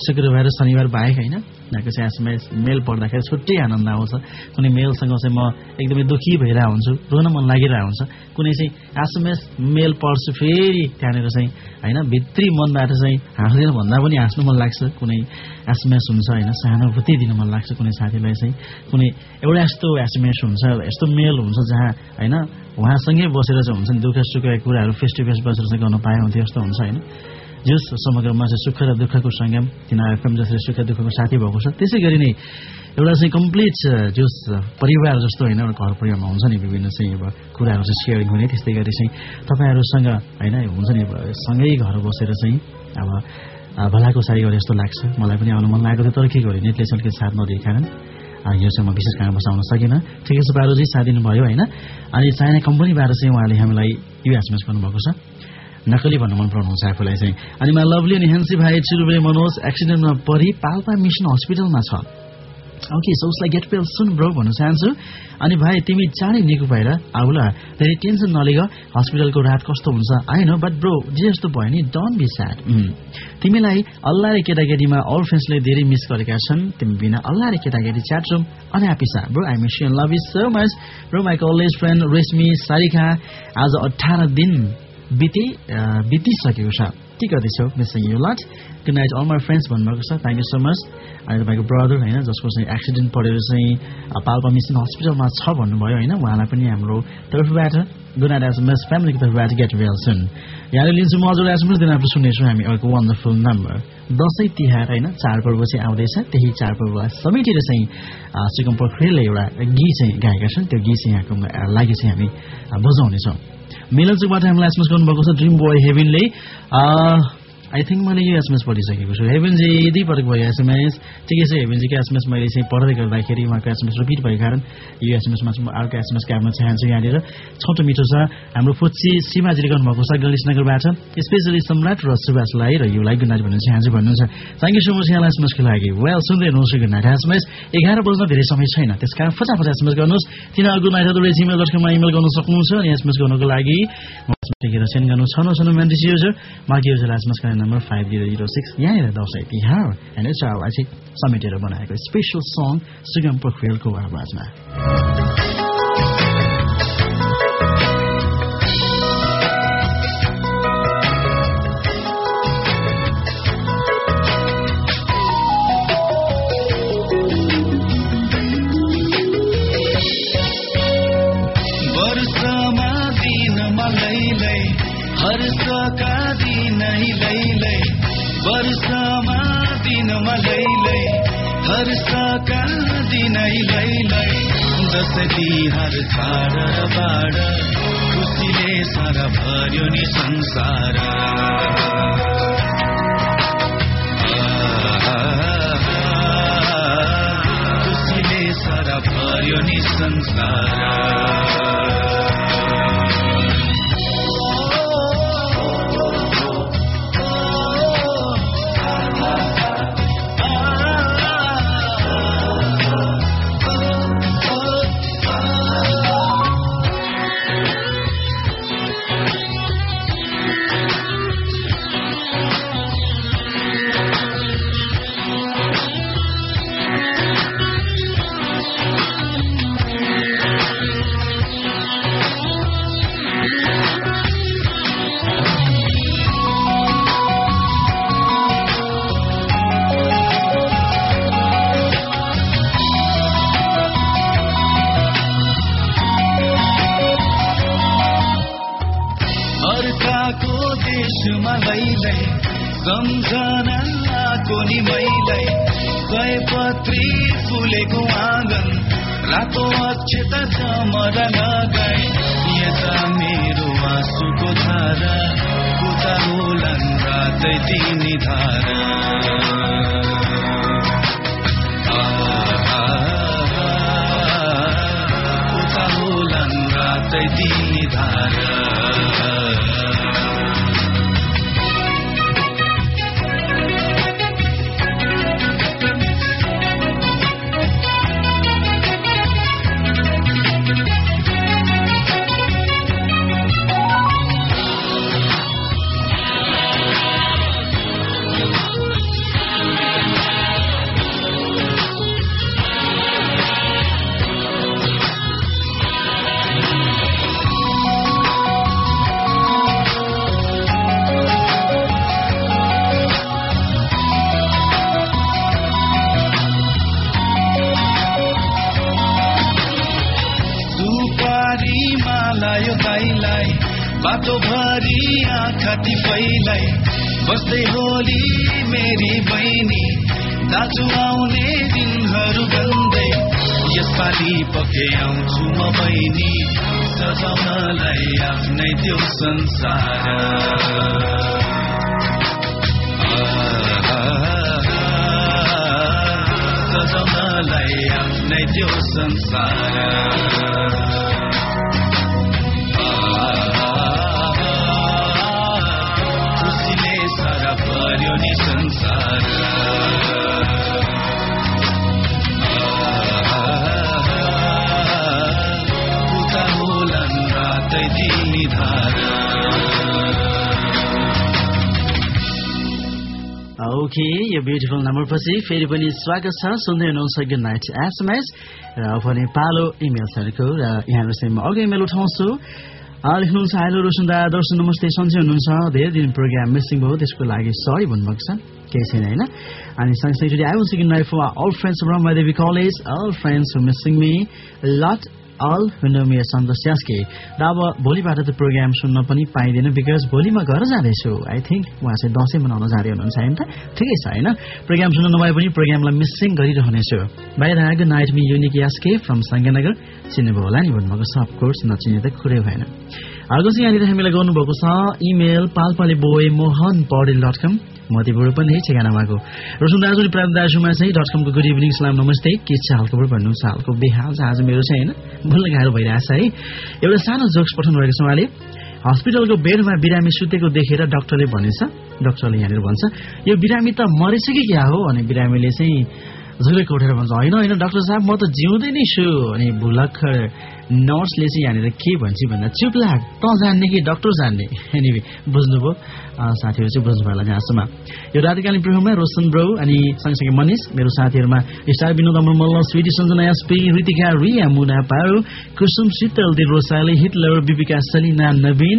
[SPEAKER 1] शुक्रबार शनिबार बाहेक होइन यहाँको चाहिँ मेल पढ्दाखेरि छुट्टै आनन्द आउँछ। कुनै मेलसँग चाहिँ म एकदमै दुःखी भइरहेको हुन्छु रुन मन लागिरहेको हुन्छ कुनै चाहिँ एसएमएस मेल पढ्छु फेरि त्यहाँनिर चाहिँ होइन भित्री मनबाट चाहिँ हाँस्दैन भन्दा पनि हाँस्नु मन लाग्छ। कुनै एसएमएस हुन्छ होइन सहानुभूति दिनु मन लाग्छ कुनै साथीलाई चाहिँ। कुनै एउटा यस्तो एसएमएस हुन्छ यस्तो मेल हुन्छ जहाँ होइन उहाँसँगै बसेर चाहिँ हुन्छ नि दुःख सुखका कुराहरू फेस टु फेस बसेर चाहिँ गर्नु पाए हुन्थ्यो जस्तो हुन्छ होइन। जस समग्रमा चाहिँ सुख र दुःखको सङ्गम तिनीहरू एफएम जसरी सुख दुःखको साथी भएको छ त्यसै गरी नै एउटा चाहिँ कम्प्लिट जस परिवार जस्तो होइन एउटा घर परिवारमा हुन्छ नि विभिन्न चाहिँ अब कुराहरू चाहिँ सेयरिङ हुने त्यस्तै गरी चाहिँ तपाईँहरूसँग होइन हुन्छ नि सँगै घर बसेर चाहिँ अब भलाको सारी गरे जस्तो लाग्छ। मलाई पनि आउनु मन लागेको थियो तर के गर्यो नेटले अलिकति साथ नदिए कारण यो चाहिँ म विशेष कारण बसाउन सकिनँ। ठिकै छ बारुजी साथ दिनुभयो होइन। अनि चाइना कम्पनीबाट चाहिँ उहाँले हामीलाई यो एसएमएस गर्नुभएको छ। नकली भन्नु मन पराउनुहुन्छ आफूलाई चाहिँ। अनि मा लभली अनि हेन्सी भाइ चिरुबे मनोज एक्सिडेन्टमा परि पाल्पा मिसन हस्पिटलमा छ। ओके सो उसलाई गेट पेल सुन ब्रो भन्न चाहन्छु। अनि भाइ तिमी चाँडै निको भएर आउला। धेरै टेन्सन नलिग हस्पिटलको रात कस्तो हुन्छ आएन बट ब्रो जे जस्तो भयो नि डोन्ट बी स्याड तिमीलाई अल्लाह र केटाकेटीमा अल फ्रेन्ड्सले धेरै मिस गरेका छन्। तिमी बिना अल्लाह र केटाकेटी च्याट रुम अनह्याप्पी छ bro I miss you love you so much bro my college friend Reshmi Sarikha आज अठार दिन बिते बितिसकेको छ। के गर्दैछौ missing you lot good night all my friends भन्नुभएको छ। थ्याङ्क यू सो मच अनि तपाईँको ब्रदर होइन जसको चाहिँ एक्सिडेन्ट परेर चाहिँ पाल्पा मिसन हस्पिटलमा छ भन्नुभयो होइन? उहाँलाई पनि हाम्रो तर्फबाट गुड नाइट एसएमएस फ्यामिलीको तर्फबाट गेट वेल सुन यहाँले लिन्छु म हजुर एसएमएस दिन आफ्नो सुन्नेछु हामी अर्को वन्डरफुल नम्बर दसैँ तिहार होइन? चाडपर्व चाहिँ आउँदैछ। त्यही चाडपर्वलाई समेटेर चाहिँ सिकम पोखरेलले एउटा गीत चाहिँ गाएका छन्। त्यो गीत चाहिँ यहाँको लागि चाहिँ हामी बजाउनेछौँ। मिलन चुकबाट हामीलाई एसएमएस गर्नुभएको छ ड्रिम बोय हेभिनले आई थिङ्क मैले यो एसएमएस पढिसकेको छु। हेभेनजी पटक भयो एसएमएस। ठिकै छ हेभेनजीको एसएमएस मैले चाहिँ पढ्दै गर्दाखेरि उहाँको एसएमएस रिपिट भएको कारण यो एसएमएसमा अर्को एसएमएस क्याबमा चाहन्छु यहाँनिर छोटो मिठो छ। हाम्रो फुच्ची सीमाजीले गर्नुभएको छ गणेशनगरबाट स्पेसली सम्राट र सुभाषलाई र युलाई गुड नाइट भन्न चाहन्छु भन्नुहुन्छ। थ्याङ्क यू सो मच यहाँलाई एसएमएसको लागि। वेल सुन्दै हुनुहोस् गुड नाइट एसएमएस। एघार बज्न धेरै समय छैन। त्यस कारण फटाफट एसएमएस गर्नुहोस्। तिनीहरू गुड नाइट जिमेल डट कममा इमेल गर्न सक्नुहुन्छ अनि एसएमएस गर्नको लागि सेन्ड गर्नु छ। नौ छ युजर मागी user SMS number five zero zero six यहाँनिर दसैँ तिहार होइन चाडलाई चाहिँ समेटेर बनाएको स्पेसल सङ सुगम पोखरेलको आवाजमा।
[SPEAKER 3] तिहार छाड बाड खुसीले सारा भर्यो नि संसार। खुसीले सारा भर्यो नि संसार। चमर लगाई यता मेरो आँसुको धारा उता होलान् रातै तिनी धारा। संसार।
[SPEAKER 1] ओके यो ब्युटिफुल नम्बर पछि फेरि पनि स्वागत छ। सुन्दै हुनुहुन्छ गुड नाइट एसएमएस र पनि पालो इमेल्सहरूको र यहाँहरू म अघि इमेल उठाउँछु। अ, लेख्नुहुन्छ हेलो रोशनदा दर्शन नमस्ते सन्चै हुनुहुन्छ। धेरै दिन प्रोग्राम मिसिङ भयो त्यसको लागि सरी भन्नुभएको छ। केही छैन होइन? अनि सँगसँगै today I wants night for all friends from Maidevi college all friends who missing me lot all हुनमिया Santosh यास्के र अब भोलिबाट त प्रोग्राम सुन्न पनि पाइँदैन बिकज भोलि म घर जाँदैछु। आई थिङ्क उहाँ चाहिँ दसैँ मनाउन जाँदै हुनुहुन्छ होइन त? ठिकै छ होइन? प्रोग्राम सुन्न नभए पनि प्रोग्रामलाई मिसिङ गरिरहनेछु। बाहिर आएको नाइट युनिक यास्के फ्रम सङ्गनगर चिन्नुभयो होला नि भन्नुभएको छ अफकोर्स नचिने त कुरै भएन। अर्को चाहिँ यहाँनिर हामीलाई गर्नुभएको छ email पालपाले boy Mohan Paudel dot com. मतिबाट पनि यही ठेगाना भएको रोशन दाजु प्राप्त दाजुमा चाहिँ डट कमको गुड इभिनिङ सलाम नमस्ते। के छ हालखबर छ हालको बेहाल आज मेरो चाहिँ होइन बोल्न गाह्रो भइरहेछ है। एउटा सानो जोक्स पठाउनु भएको छ उहाँले। हस्पिटलको बेडमा बिरामी सुतेको देखेर डाक्टरले भनेछ डाक्टरले यहाँनिर भन्छ यो बिरामी त मरेछ कि क्या हो? अनि बिरामीले चाहिँ झुलेको उठेर भन्छ होइन होइन डाक्टर साहब म त जिउँदै नै छु। अनि भुलक्खर नर्सले चाहिँ यहाँनिर के भन्छ भन्दा लाग। त जान्ने कि डाक्टर जान्ने? एनिवे बुझ्नुभयो। साथीहरू चाहिँ बुझ्नु भयो होला जहाँसम्म यो रातिकालीन प्रोग्राममा रोशन ब्रो अनि सँगसँगै मनिष मेरो साथीहरूमा star Vinod Amar Malla sweety Sanjana SP Ritika Riya Muna Paro Kusum Shital Dil Rosali Hitler Bipika Salina Naveen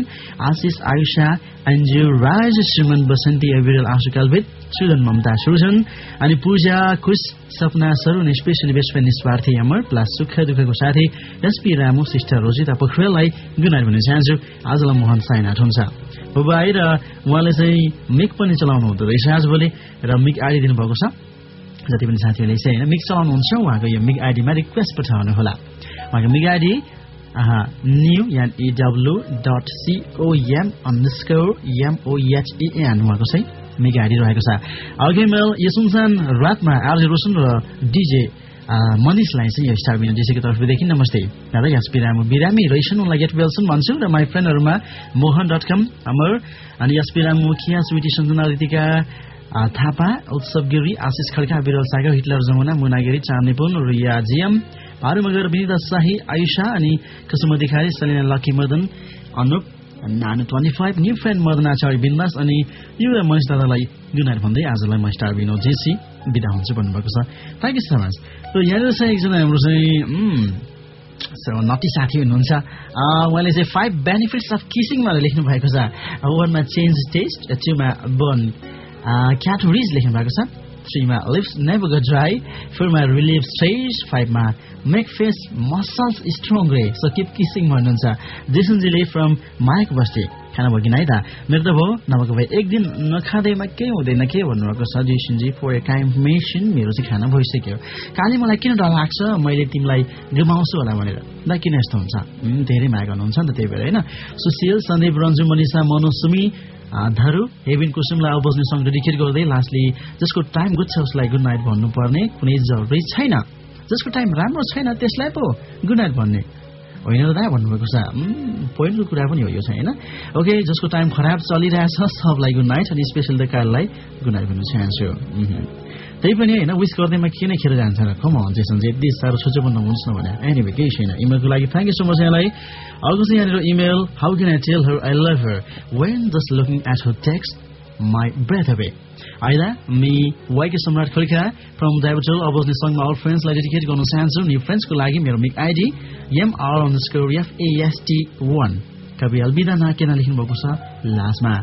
[SPEAKER 1] Ashish Ayusha Anju Raj Suman Basanti Abiral Ashu कालभेद Sujan Mamata Sujan अनि पूजा कुश सपना सरुन स्पेसली बेस्ट निस्वार्थी अमर प्लस सुख दुःखको साथी SP Ramu sister Rojita पोखरेललाई गुनार भन्न चाहन्छु। आजलाई मोहन साइनाट हुन्छ उहाँले चाहिँ मिक पनि चलाउनु हुँदो रहेछ आज भोलि र मिक आइडी दिनुभएको छ। जति पनि साथीहरूले चाहिँ होइन मिक चलाउनुहुन्छ उहाँको यो मिक आइडीमा रिक्वेस्ट पठाउनु होला उहाँको Mick ID new N EW dot COM underscore MOHEN उहाँको चाहिँ मिक आइडी रहेको छ। अघि मेल यसुनसान रातमा आर्जे रोशन र डिजे मनिषलाई चाहिँ यो स्टार बिना डिसीको तर्फदेखि नमस्ते। दादा यस बिरामी बिरामी रहेछन् उनलाई गेट वेल्सन भन्छु र माई फ्रेन्डहरूमा मोहन डट कम अमर अनि यस बिरामी मुखिया स्विटी सञ्जना रीतिका थापा उत्सव गिरी आशिष खड्का विरल सागर हिटलर जमुना मुनागिरी चाँदनीपुन रिया जिएम भारुमगर विनिता शाही आयुषा अनि कुसुम अधिकारी सलिना लकी मदन अनुप नानु twenty five new friend Madan Acharya बिन्दास अनि यो मनिष दादालाई गुनाइट भन्दै आजलाई म स्टार विनोद जेसी बिदा हुन्छु भन्नुभएको छ। Thank you so much. र यहाँनिर चाहिँ एकजना हाम्रो चाहिँ नटी साथी हुनुहुन्छ। उहाँले चाहिँ फाइभ बेनिफिट्स अफ किसिङ भनेर लेख्नु भएको छ वानमा चेन्ज टेस्ट टुमा बर्न क्याट रिज लेख्नु भएको छ। थ्रीमा लिप्स नेभर गो ड्राई फोरमा रिलिभ स्ट्रेस फाइभमा मेक फेस मसल्स स्ट्रङ रे किप किसिङ भन्नुहुन्छ जेसनजीले फ्रम माइक बस्ती खाना भयो कि त मेरो त भयो नभएको भए एक दिन नखाँदैमा केही हुँदैन के भन्नुभएको छ जेसनजी फर ए इन्फर्मेसन मेरो चाहिँ खाना भइसक्यो काली मलाई किन डर लाग्छ मैले तिमीलाई गुमाउँछु होला भनेर ल किन यस्तो हुन्छ धेरै माया गर्नुहुन्छ नि त त्यही भएर होइन सुशील सन्दीप रन्जु मनिषा मनो सुमी धरु हेबिन कुसुमलाई अब बस्ने सङ्ग डेडिकेट गर्दै लास्टली जसको टाइम गुड छ उसलाई गुड नाइट भन्नुपर्ने कुनै जरुरी छैन। जसको टाइम राम्रो छैन त्यसलाई पो गुड नाइट भन्ने। होइन र दा भन्नुभएको छ। पोइन्टको कुरा पनि हो यो चाहिँ होइन? ओके जसको टाइम खराब चलिरहेछ सबलाई गुड नाइट अनि स्पेसल द कारलाई गुड नाइट भन्न चाहन्छु। त्यही पनि होइन विस गर्दैमा किन खेर जान्छ र कम जेसन चाहिँ यति साह्रो सोचे पनि नहुनुहोस् न भने। एनिवे केही छैन। इमेलको लागि थ्याङ्क यू सो मच यहाँलाई अर्को चाहिँ यहाँनिर email how can I tell her I love her when just looking at her text my breath away आइदा me वाइके सम्राट खड्का फ्रम दाइबटल अबोजने सङ्गमा अल फ्रेन्ड्सलाई डेडिकेट गर्न चाहन्छु न्यू फ्रेन्ड्सको लागि मेरो Mick ID MR underscore FAST one कवि अलबिदा नाकेना लेख्नु भएको छ लास्टमा।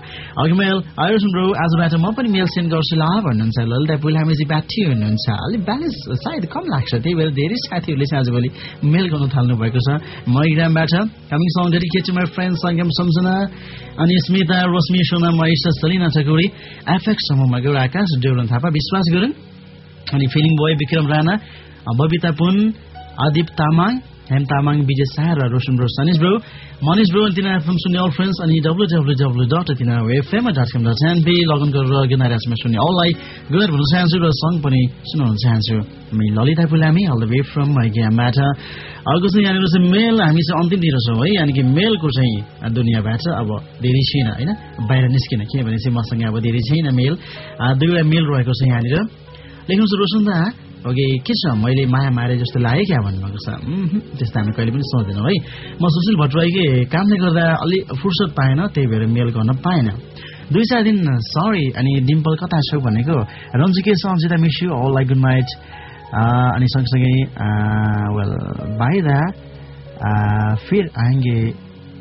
[SPEAKER 1] अघि मेल आयुषन ब्रो आजबाट म पनि मेल सेन्ड गर्छु ल भन्नुहुन्छ। ललिता पुलामेजी बाठी हुनुहुन्छ। अलिक ब्यालेन्स सायद कम लाग्छ। त्यही भएर धेरै साथीहरूले चाहिँ आजभोलि मेल गर्नु थाल्नु भएको छ। म इग्रामबाट coming song dedicate my friend Sangam Samjhana. अनि स्मिता रोश्मी सोना महेश सलिना ठकुरी एफएक्स समूहमा गौरा आकाश देउरन थापा विश्वास गुरुङ। अनि फिलिङ बोय विक्रम राणा बबिता पुन अदिप तामाङ हेम तामाङ विजय शाह र Roshan bro Sanish bro. Manish bro तिनीहरू एफएम सुन्ने अल फ्रेन्ड्स अनि डब्लु डब्लु डब्लु डट तिनीहरू FM dot com dot NP login गरेर गिनाराजमा सुन्ने अललाई गएर भन्न चाहन्छु र सङ्ग पनि सुनाउन चाहन्छु हामी Lalita Pulami all the way from ज्ञानबाट अर्को चाहिँ यहाँनिर चाहिँ मेल हामी चाहिँ अन्तिमतिर छौँ है। यानि कि मेलको चाहिँ दुनियाँबाट अब धेरै छैन होइन? बाहिर निस्किन किनभने चाहिँ मसँग अब धेरै छैन मेल। दुईवटा मेल रहेको छ यहाँनिर। लेख्नुहोस् रोशन दा ओके के छ? मैले माया मारे जस्तो लाग्यो क्या भन्नुभएको छ। त्यस्तो हामी कहिले पनि सोच्दैनौँ है। म सुशील भट्टराईकै कामले गर्दा अलि फुर्सद पाएन त्यही भएर मेल गर्न पाएन। दुई चार दिन सरी अनि डिम्पल कता छौ भनेको? रन्जु के छ? Anjita miss you all like good night अनि सँगसँगै वेल दा फिर आएंगे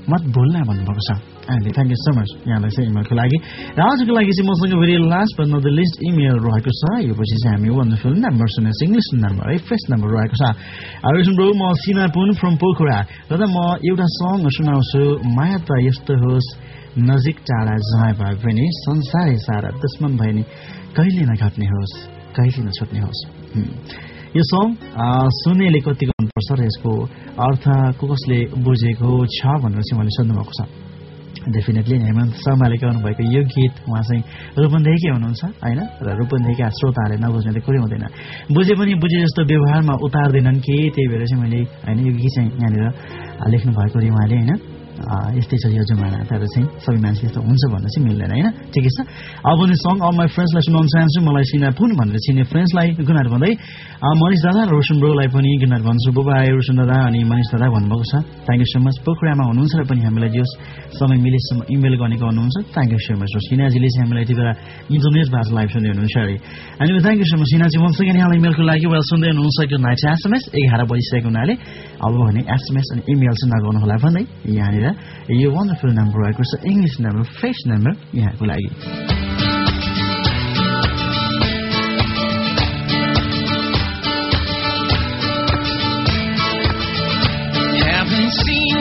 [SPEAKER 1] मत बोल्न भन्नुभएको छ। अहिले थ्याङ्क यू सो मच यहाँलाई चाहिँ इमेलको लागि र आजको लागि चाहिँ मसँग फेरि last but not the least email रहेको छ यो पछि चाहिँ हामी वन्डरफुल नम्बर सुनेको इङ्ग्लिस नम्बर है फ्रेस नम्बर रहेको छ आयुषन ब्रो म सिना पुन फ्रम पोखरा दादा म एउटा सङ सुनाउँछु माया त यस्तो होस् नजिक टाढा जहाँ भए पनि संसारै सारा दुश्मन भए नि कहिले नघट्ने होस् कहिले नछुट्ने होस् यो सङ सुन्नेले कतिको मनपर्छ र यसको अर्थ को कसले बुझेको छ भनेर चाहिँ उहाँले सोध्नु भएको छ डेफिनेटली हेमन्त शर्माले गाउनु भएको यो गीत उहाँ चाहिँ रूपन्देहीकै हुनुहुन्छ होइन? र रूपन्देहीका श्रोताहरूले नबुझ्ने त कुरै हुँदैन। बुझे पनि बुझे जस्तो व्यवहारमा उतार्दैनन् कि त्यही भएर चाहिँ मैले होइन यो गीत चाहिँ यहाँनिर लेख्नु भएको अरे उहाँले होइन? यस्तै छ यो जमाना। तर चाहिँ सबै मान्छे यस्तो हुन्छ भन्न चाहिँ मिल्दैन होइन? ठिकै छ। अब भने सङ अफ माई फ्रेन्ड्सलाई सुनाउन चाहन्छु। मलाई सिना पुन भनेर चिने फ्रेन्ड्सलाई गुनार भन्दै मनिष दादा रोशन ब्रोलाई पनि गुनार भन्छु। बाई रोशन दादा अनि मनिष दादा भन्नुभएको छ। थ्याङ्क यू सो मच पोखरामा हुनुहुन्छ र पनि हामीलाई जो समय मिलेसम्म इमेल गर्नेको हुनुहुन्छ। थ्याङ्क यू सो मच सिनाजीले चाहिँ हामीलाई यति बेला इन्टरनेटबाट लाइभ सुन्दै हुनुहुन्छ अरे। अनि thank you so much Sinaji once again यहाँलाई इमेलको लागि वेल सुन्दै हुनुहुन्छ यो नाइट एसएमएस एघार बजिसकेको हुनाले अब भने एसएमएस अनि इमेल चाहिँ नगर्नु होला भन्दै यहाँनिर यो वन्डरफुल नम्बर रहेको छ इङ्ग्लिस नम्बर फ्रेस नम्बर यहाँको लागि
[SPEAKER 3] Haven't seen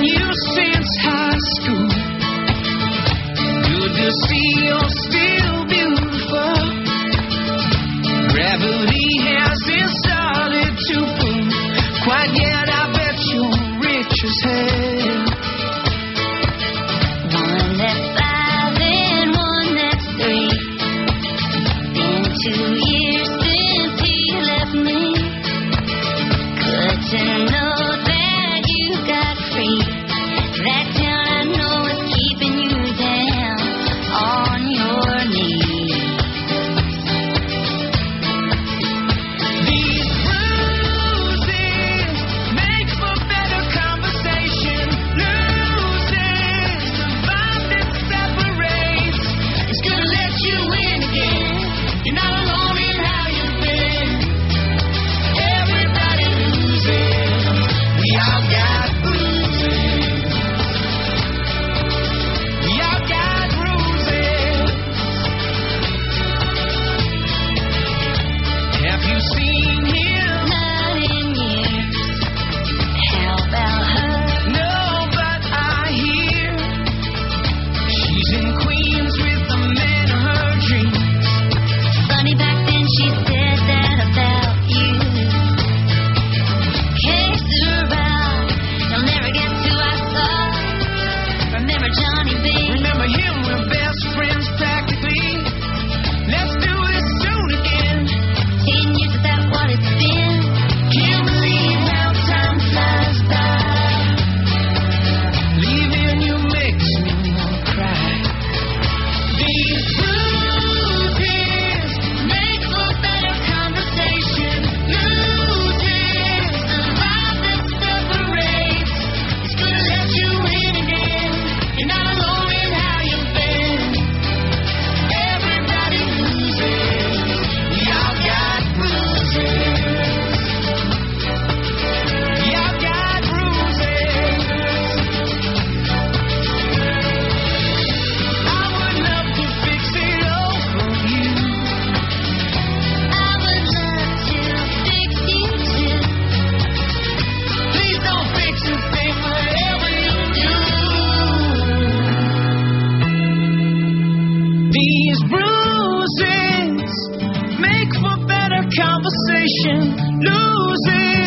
[SPEAKER 3] conversation, losing.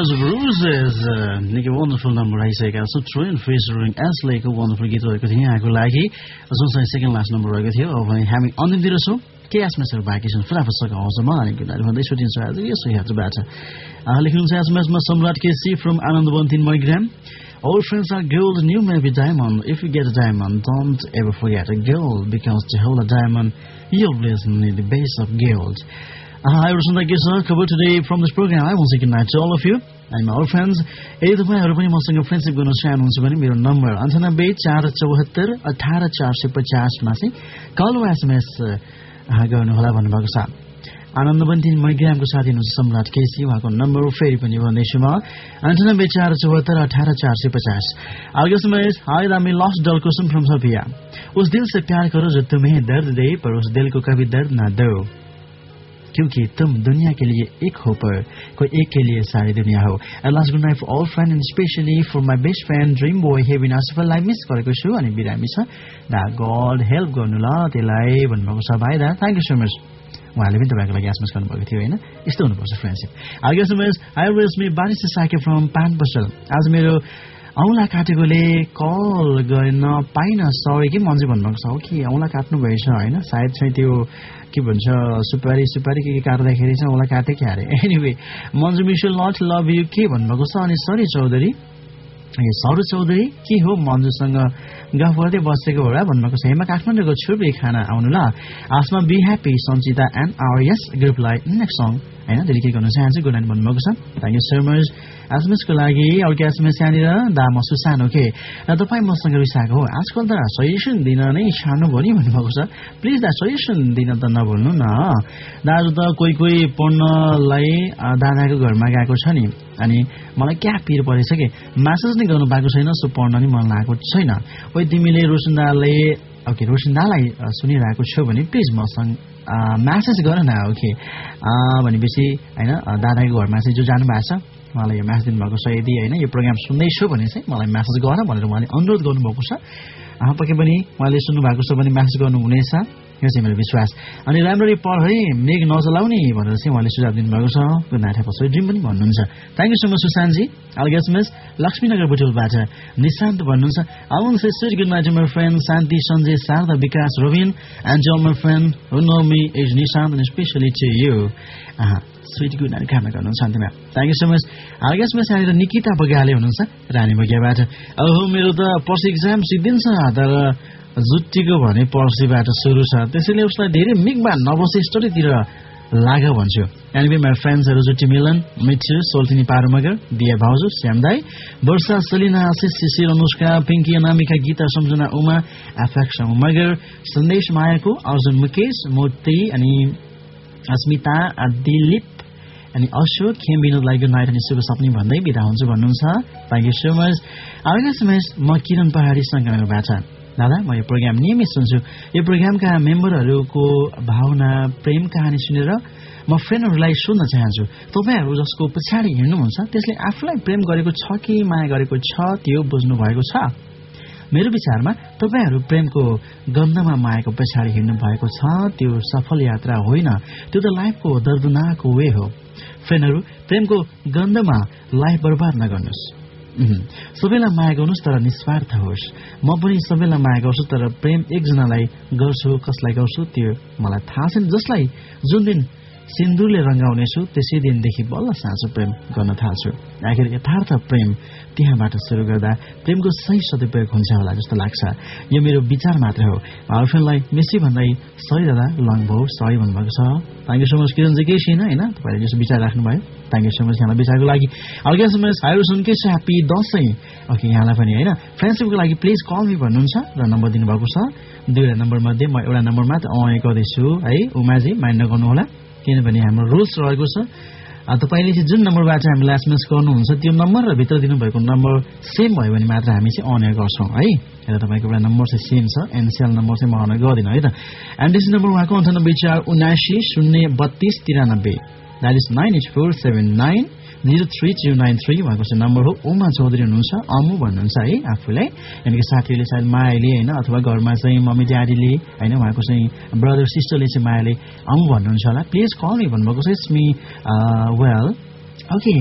[SPEAKER 1] Roses uh, निकै वन्डरफुल नम्बर आइसकेका छ ट्रो एन्ड फेसरिङ एसलेको वन्डरफुल गीत रहेको थियो यहाँको लागि जुन चाहिँ सेकेन्ड लास्ट नम्बर रहेको थियो अब भने हामी अन्तिमतिर छौँ के एसएमएसहरू बाँकी छन् फटाफट सघाउँछ म अनि किनभने भन्दै सुटिन्छ आज यसो हेर्छबाट लेख्नुहुन्छ एसएमएसमा सम्राट केसी फ्रम आनन्द बन्थिन मैग्राम All friends are gold and you may be diamond. If you get a diamond, don't ever forget a gold because to hold a diamond, you're blessing in the base of gold. Gisa, cover today from this program. I want to say good night to all of you. And my old friends, यदि तपाईँहरू पनि मसँग friendship गर्न चाहनुहुन्छ भने मेरो number अन्ठानब्बे चार चौहत्तर अठार चार सय पचासमा चाहिँ कल वा एसएमएस गर्नुहोला भन्नुभएको छ आनन्द बन्ती मैग्रामको साथी हुनुहुन्छ सम्राट केसी उहाँको नम्बर फेरि पनि भन्दैछु म अन्ठानब्बे चार चौहत्तर अठार चार सय पचास आगे समय हाय दामी लॉस्ट डल कुसुम फ्रॉम सफिया उस दिल से प्यार करो जो तुम्हें दर्द दे पर उस दिल को कभी दर्द ना दो क्योंकि तुम दुनिया के लिए एक हो पर कोई एक के लिए सारी दुनिया हो। At last good night for all friend and specially for my best friend dream boy हेभिन आसफललाई मिस गरेको छु अनि बिरामी छ दा गड हेल्प गर्नु ल त्यसलाई भन्नुभएको छ भाइ दा थ्याङ्क यू सो मच उहाँले पनि तपाईँको लागि एसएमएस गर्नुभएको थियो होइन यस्तो हुनुपर्छ फ्रेन्डसिप आगे एसएमएस आई रेस मी बारिस साके फ्रम पान पसल आज मेरो औँला काटेकोले कल गर्न पाइन सरी कि? मन्जु भन्नुभएको छ हो कि? औँला काट्नु भएछ होइन? सायद चाहिँ त्यो के भन्छ सुपारी सुपारी के के काट्दाखेरि चाहिँ औँला काटे क्या अरे? एनिवे मन्जु मिसुल नट लभ यु के भन्नुभएको छ? अनि सरी चौधरी ए सरू चौधरी के हो मन्जुसँग गफ गर्दै बसेको होला भन्नुभएको छ? हेमा काठमाडौँको छुर्पी खाना आउनु ल आसमा be happy Sanchita and our यस ग्रुपलाई नेक्स्ट सङ होइन? डेलिकेट गर्न चाहन्छु। गुड नाइट भन्नुभएको छ। थ्याङ्क यू सो मच एसएमएसको लागि अर्को एसएमएस यहाँनिर दा म सुसानो के? र तपाईँ मसँग रिसाएको हो। आजकल त सजेसन दिन नै छाड्नु भयो नि भन्नुभएको छ। प्लिज दा सजेसन दिन त नभुल्नु न। दाजु त कोही कोही पढ्नलाई दादाको घरमा गएको छ नि। अनि मलाई क्या पिर परेछ कि? म्यासेज नै गर्नु पाएको छैन सो पढ्न नि मन लागेको छैन। ओ तिमीले रोशनदाले ओके रोशनदालाई सुनिरहेको छौ भने प्लिज मसँग म्यासेज गर न ओके भनेपछि होइन दादाको घरमा चाहिँ जो जानु भएको छ उहाँलाई यो म्यासेज दिनुभएको छ यदि होइन यो प्रोग्राम सुन्दैछु भने चाहिँ मलाई म्यासेज गर भनेर उहाँले अनुरोध गर्नुभएको छ। पक्कै पनि उहाँले सुन्नु भएको छ भने म्यासेज गर्नुहुनेछ। यो चाहिँ मेरो विश्वास। अनि राम्ररी पढ है मेघ नचलाउने भनेर चाहिँ उहाँले सुझाव दिनुभएको छ। त्यो पछि ड्रिम पनि भन्नुहुन्छ। Thank you so much Sushantji. अलगेसमेस Laxminagar बुटुलबाट निशान्त भन्नुहुन्छ। आउन say sweet good night my friend Shanti Sanjay Sharada Bikash Robin and my friend who know me is Nishant specially to you sweet night कामना गर्नुहुन्छ। अन्त्यमा थ्याङ्क यू सो मच अलगेसमेस यहाँनिर निकिता बगाले हुनुहुन्छ रानी बगियाबाट ओहो मेरो त पर्सि इक्जाम सिद्धिन्छ तर जुट्टीको भने पर्सिबाट सुरु छ। त्यसैले उसलाई धेरै मिगमा नबसे स्टोरीतिर लाग भन्छु। एनिवे माई फ्रेन्ड्सहरू जुट्टी मिलन मिठु सोल्थिनी पारुमगर दिया भाउजू श्यामदाई वर्षा सलिना आशिष शिशिर अनुष्का पिङ्की अनामिका गीता सम्झना उमा एफएक्स मगर सन्देश मायाको अर्जुन मुकेश मूर्ति अनि अस्मिता दिलीप अनि अशोक खेम विनोदलाई गुड नाइट अनि शुभ सपनी भन्दै बिदा हुन्छु भन्नुहुन्छ। थ्याङ्क यू सो मच आउने समय म किरण पहाडी सङ्कलनबाट दादा म यो प्रोग्राम नियमित सुन्छु। यो प्रोग्रामका मेम्बरहरूको भावना प्रेम कहानी सुनेर म फ्रेन्डहरूलाई सोध्न चाहन्छु। तपाईँहरू जसको पछाडि हिँड्नुहुन्छ त्यसले आफूलाई प्रेम गरेको छ कि माया गरेको छ त्यो बुझ्नु भएको छ? मेरो विचारमा तपाईँहरू प्रेमको गन्धमा मायाको पछाडि हिँड्नु भएको छ त्यो सफल यात्रा होइन। त्यो त लाइफको दर्दनाक वे हो। फ्रेन्डहरू प्रेमको गन्धमा लाइफ बर्बाद नगर्नुहोस्। सबैलाई माया गर्नुहोस् तर निस्वार्थ होस्। म पनि सबैलाई माया गर्छु तर प्रेम एकजनालाई गर्छु कसलाई गर्छु त्यो मलाई थाहा छैन। जसलाई जुन दिन सिन्दुरले रङ्गाउनेछु त्यसै दिनदेखि बल्ल साँचो प्रेम गर्न थाल्छु। आखिर यथार्थ प्रेम त्यहाँबाट सुरु गर्दा प्रेमको सही सदुपयोग हुन्छ होला जस्तो लाग्छ। यो मेरो विचार मात्र हो। हर्फेनलाई मेसी भन्दै सही दादा लङ भयो सही भन्नुभएको छ। थ्याङ्क यू सो मच किरणजी। केही छैन होइन? तपाईँले जस्तो विचार राख्नुभयो। थ्याङ्क यू सो मच यहाँलाई विचारको लागि। अर्कै समय हाइरो सुनकै छ? ह्याप्पी दसैँ। ओके यहाँलाई पनि होइन? फ्रेन्डसिपको लागि प्लिज कल मी भन्नुहुन्छ र नम्बर दिनुभएको छ। दुईवटा नम्बर मध्ये म एउटा नम्बर मात्र अँ गर्दैछु। है उमाजी माइन्ड नगर्नुहोला किनभने हाम्रो रुल्स रहेको छ। तपाईँले चाहिँ जुन नम्बरबाट हामीलाई एसएमएस गर्नुहुन्छ त्यो नम्बर र भित्र दिनुभएको नम्बर सेम भयो भने मात्र हामी चाहिँ अनर गर्छौँ है? र तपाईँको एउटा नम्बर चाहिँ सेम छ एनसिएल नम्बर चाहिँ म अनर गर्दिनँ है त? एनडिसी नम्बर उहाँको अन्ठानब्बे चार उनासी शून्य बत्तिस तिरानब्बे। That is nine eight four seven nine zero three zero nine three उहाँको चाहिँ नम्बर हो। उमा चौधरी हुनुहुन्छ अमु भन्नुहुन्छ है आफूलाई। यानि साथीहरूले सायद मायाले होइन अथवा घरमा चाहिँ मम्मी ड्याडीले होइन उहाँको चाहिँ ब्रदर सिस्टरले चाहिँ मायाले अमु भन्नुहुन्छ होला। प्लिज कल मी भन्नुभएको छ इट्स मी वेल ओके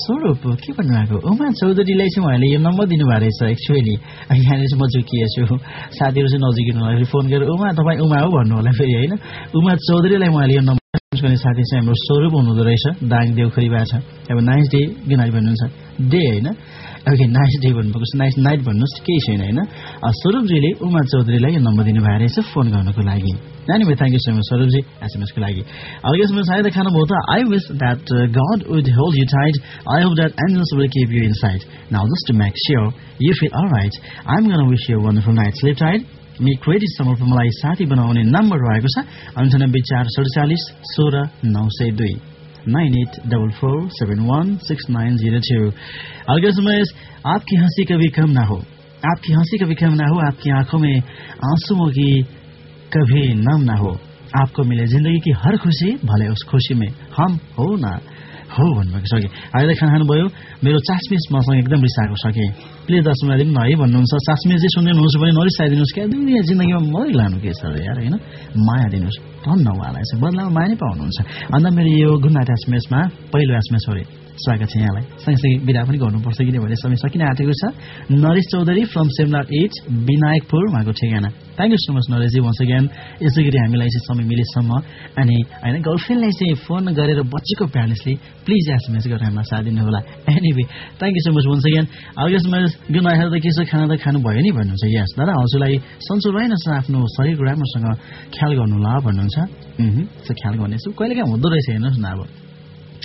[SPEAKER 1] स्वरूप के भन्नुभएको? उमा चौधरीलाई चाहिँ उहाँले यो नम्बर दिनुभएको रहेछ एक्चुअली यहाँनिर चाहिँ म जोकिएछु साथीहरू चाहिँ नजिकिनु होला फोन गरेर उमा तपाईँ उमा हो भन्नु होला फेरि होइन? उमा चौधरीलाई उहाँले यो नम्बर डान्स गर्ने साथी चाहिँ हाम्रो स्वरूप हुनुहुँदो रहेछ। दाङ देउखरी भएको छ। अब नाइस डे बिनाली भन्नुहुन्छ। डे होइन? ओके नाइस डे भन्नुभएको छ नाइस नाइट भन्नुहोस् केही छैन होइन? स्वरूपजीले उमा चौधरीलाई यो नम्बर दिनुभएको रहेछ फोन गर्नुको लागि। नानी भाइ thank you so much Swarupji एसएमएसको लागि। अघिसम्म सायद खानुभयो त I wish that God with hold you tight I hope that animals will keep you inside now just to make sure you feel all right I am gonna wish you wonderful night sleep tight me credit Samarpan मलाई साथी बनाउने number रहेको छ अन्ठानब्बे चार सडचालिस सोह्र नौ सय दुई। Nine eight double four seven one six nine zero अगस्त में आपकी हंसी कभी कम ना हो। आपकी हंसी कभी कम ना हो आपकी आंखों में आंसुओं की कभी नम ना हो। आपको मिले। जिंदगी की हर खुशी भले उस खुशी में हम हो ना हो भन्नुभएको छ कि? अहिले खाना खानुभयो मेरो चासमिस मसँग एकदम रिसाएको छ कि? प्लिज दस मिनट दिनु न है भन्नुहुन्छ। चासमिस चाहिँ सुन्दै हुनुहुन्छ भने नरिसाइदिनुहोस् क्या। दुनियाँ जिन्दगीमा मरि लानु के छ यार होइन? माया दिनुहोस्। धन्न उहाँलाई। चाहिँ बदलामा माया नै पाउनुहुन्छ। अन्त मेरो यो गुड नाइट एसमेसमा पहिलो एसमेस अरे स्वागत छ यहाँलाई। सँगसँगै बिदा पनि गर्नुपर्छ किनभने समय सकिन आँटेको छ। नरेश चौधरी फ्रम सेमनार एट विनायकपुर उहाँको ठेगाना। Thank you so much Nareshji once again यसै गरी हामीलाई चाहिँ समय मिलेसम्म। अनि होइन गर्लफ्रेन्डलाई चाहिँ फोन गरेर बच्चेको प्यारेन्ट्सले प्लिज एसएमएस गरेर हामीलाई साथ दिनु होला anyway thank you so much once again अगस्तमा गुड नाइट त के छ खाना त खानु भयो नि भन्नुहुन्छ यस दादा हजुरलाई सन्चो रहेनछ आफ्नो शरीरको राम्रोसँग ख्याल गर्नु ल भन्नुहुन्छ ख्याल गर्नेछु। कहिले काहीँ हुँदो रहेछ हेर्नुहोस् न अब।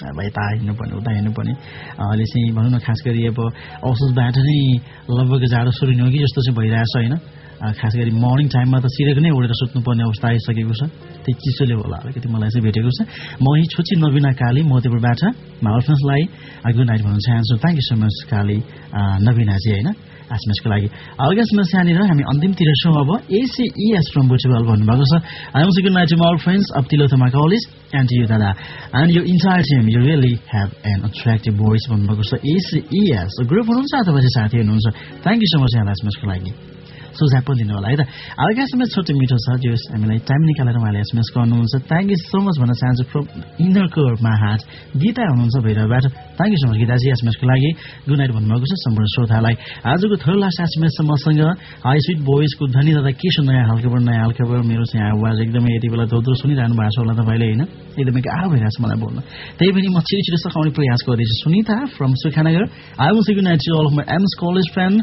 [SPEAKER 1] यता हिँड्नुपर्ने उता हिँड्नुपर्ने अहिले चाहिँ भनौँ न खास गरी अब औषधबाट नै लगभग जाडो सुरु हुने हो कि जस्तो चाहिँ भइरहेछ होइन? खास गरी मर्निङ टाइममा त सिरेको नै ओढेर सुत्नुपर्ने अवस्था आइसकेको छ। त्यही चिसोले होला अलिकति मलाई चाहिँ भेटेको छ। म यही छुच्ची नबिना काली मोतीपुरबाट मालफ्रेन्सलाई गुड नाइट भन्न चाहन्छु thank you so much Kali. A, Nabinaji होइन? एसएमएसको लागि। अगस्तमा यहाँनिर हामी अन्तिमतिर छौँ अब एसिइएस फ्रम बुटबल भन्नुभएको छ। I good night to friends of Tilottama college and you दादा एन्ड यो entire team you really have an attractive voice भन्नुभएको छ एसिइएस ग्रुप हुनुहुन्छ अथवा साथी हुनुहुन्छ। थ्याङ्क यू सो मच यहाँलाई एसएमएसको लागि। सुझाव पनि दिनु होला है त। अब एसएमएस छोटो मिठो छ जो हामीलाई टाइम निकालेर उहाँले एसएमएस गर्नुहुन्छ। थ्याङ्क यू सो मच भन्न चाहन्छु फ्रम इनर कोरमा हाट गीता हुनुहुन्छ भैरवबाट। Thank you so much Gitaji एसएमएसको लागि। गुड नाइट भन्नुभएको छ सम्पूर्ण श्रोतालाई। आजको थर्ड लास्ट एसएमएस छ मसँग। हाई स्विट बोइजको धनी दादा के छ नयाँ हालखबर नयाँ हालखबर? मेरो चाहिँ आवाज एकदमै यति बेला धोद्रो सुनिरहनु भएको छ होला तपाईँले होइन? एकदमै गाह्रो भइरहेको छ मलाई बोल्न। त्यही पनि म छिटो छिटो सघाउने प्रयास गर्दैछु। Sunita from Sukhanagar. I will good night to all of my MS college friend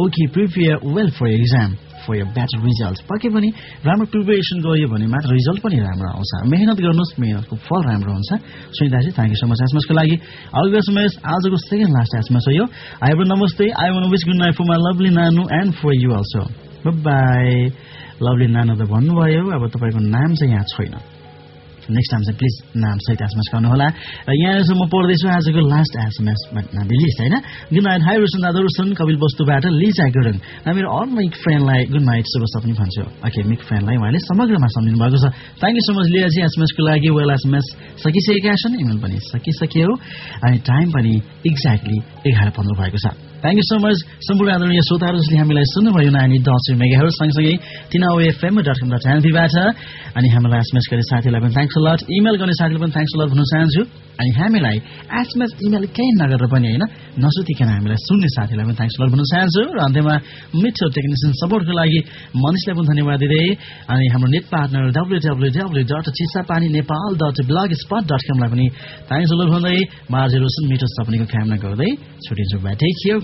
[SPEAKER 1] okay prepare well for exam for your better result पक्कै पनि राम्रो प्रिपेरेसन गरियो भने मात्र रिजल्ट पनि राम्रो आउँछ। मेहनत गर्नुहोस् मेहनतको फल राम्रो हुन्छ। सुनिताजी थ्याङ्क यू सो मच एसएमएसको लागि। अर्को एसएमएस आजको सेकेन्ड लास्ट एसएमएस हो यो। आई हेभ नमस्ते I want wish good night for my lovely नानु and for you also bye lovely नानु त भन्नुभयो अब तपाईँको नाम चाहिँ यहाँ छैन। नेक्स्ट टाइम चाहिँ प्लिज नाम सहित एसएमएस गर्नुहोला र यहाँनिर म पढ्दैछु आजको लास्ट एसएमएस लिस्ट होइन? गुड नाइट हाई रोशन दादा रोशन कपिल वस्तुबाट लिजा गुरुङ र मेरो अल मिक फ्रेन्डलाई गुड नाइट शुभ सपनी भन्छु। ओके मिक फ्रेन्डलाई उहाँले समग्रमा सम्झिनु भएको छ। Thank you so much Liyaji एसएमएसको लागि वेल एसएमएस सकिसकेका छन्। इमेल पनि सकिसक्यो। अनि टाइम पनि एक्ज्याक्टली एघार पन्ध्र भएको छ। थ्याङ्क यू सो मच सम्पूर्ण आदरणीय श्रोताहरू जसले हामीलाई सुन्नुभयो नानी दस मेगाहरू सँगसँगै Tinau FM dot com dot एनपीबाट अनि हामीलाई एसएमएस गर्ने साथीलाई पनि थ्याङ्क्स लट इमेल गर्ने साथीलाई पनि थ्याङ्क्स लट भन्न चाहन्छु अनि हामीलाई एसएमएस इमेल केही नगरेर पनि होइन नसुतिकन हामीलाई सुन्ने साथीलाई पनि थ्याङ्क्स लट भन्न चाहन्छु र अन्त्यमा मिठो टेक्निसियन सपोर्टको लागि मनिषलाई पनि धन्यवाद दिँदै अनि हाम्रो net partner W W dot Chisapani Nepal dot blogspot dot कमलाई पनि थ्याङ्क्स लट भन्दै मार्जे रोशन मिठो सपनीको कामना गर्दै छुट्टिन्छु बाई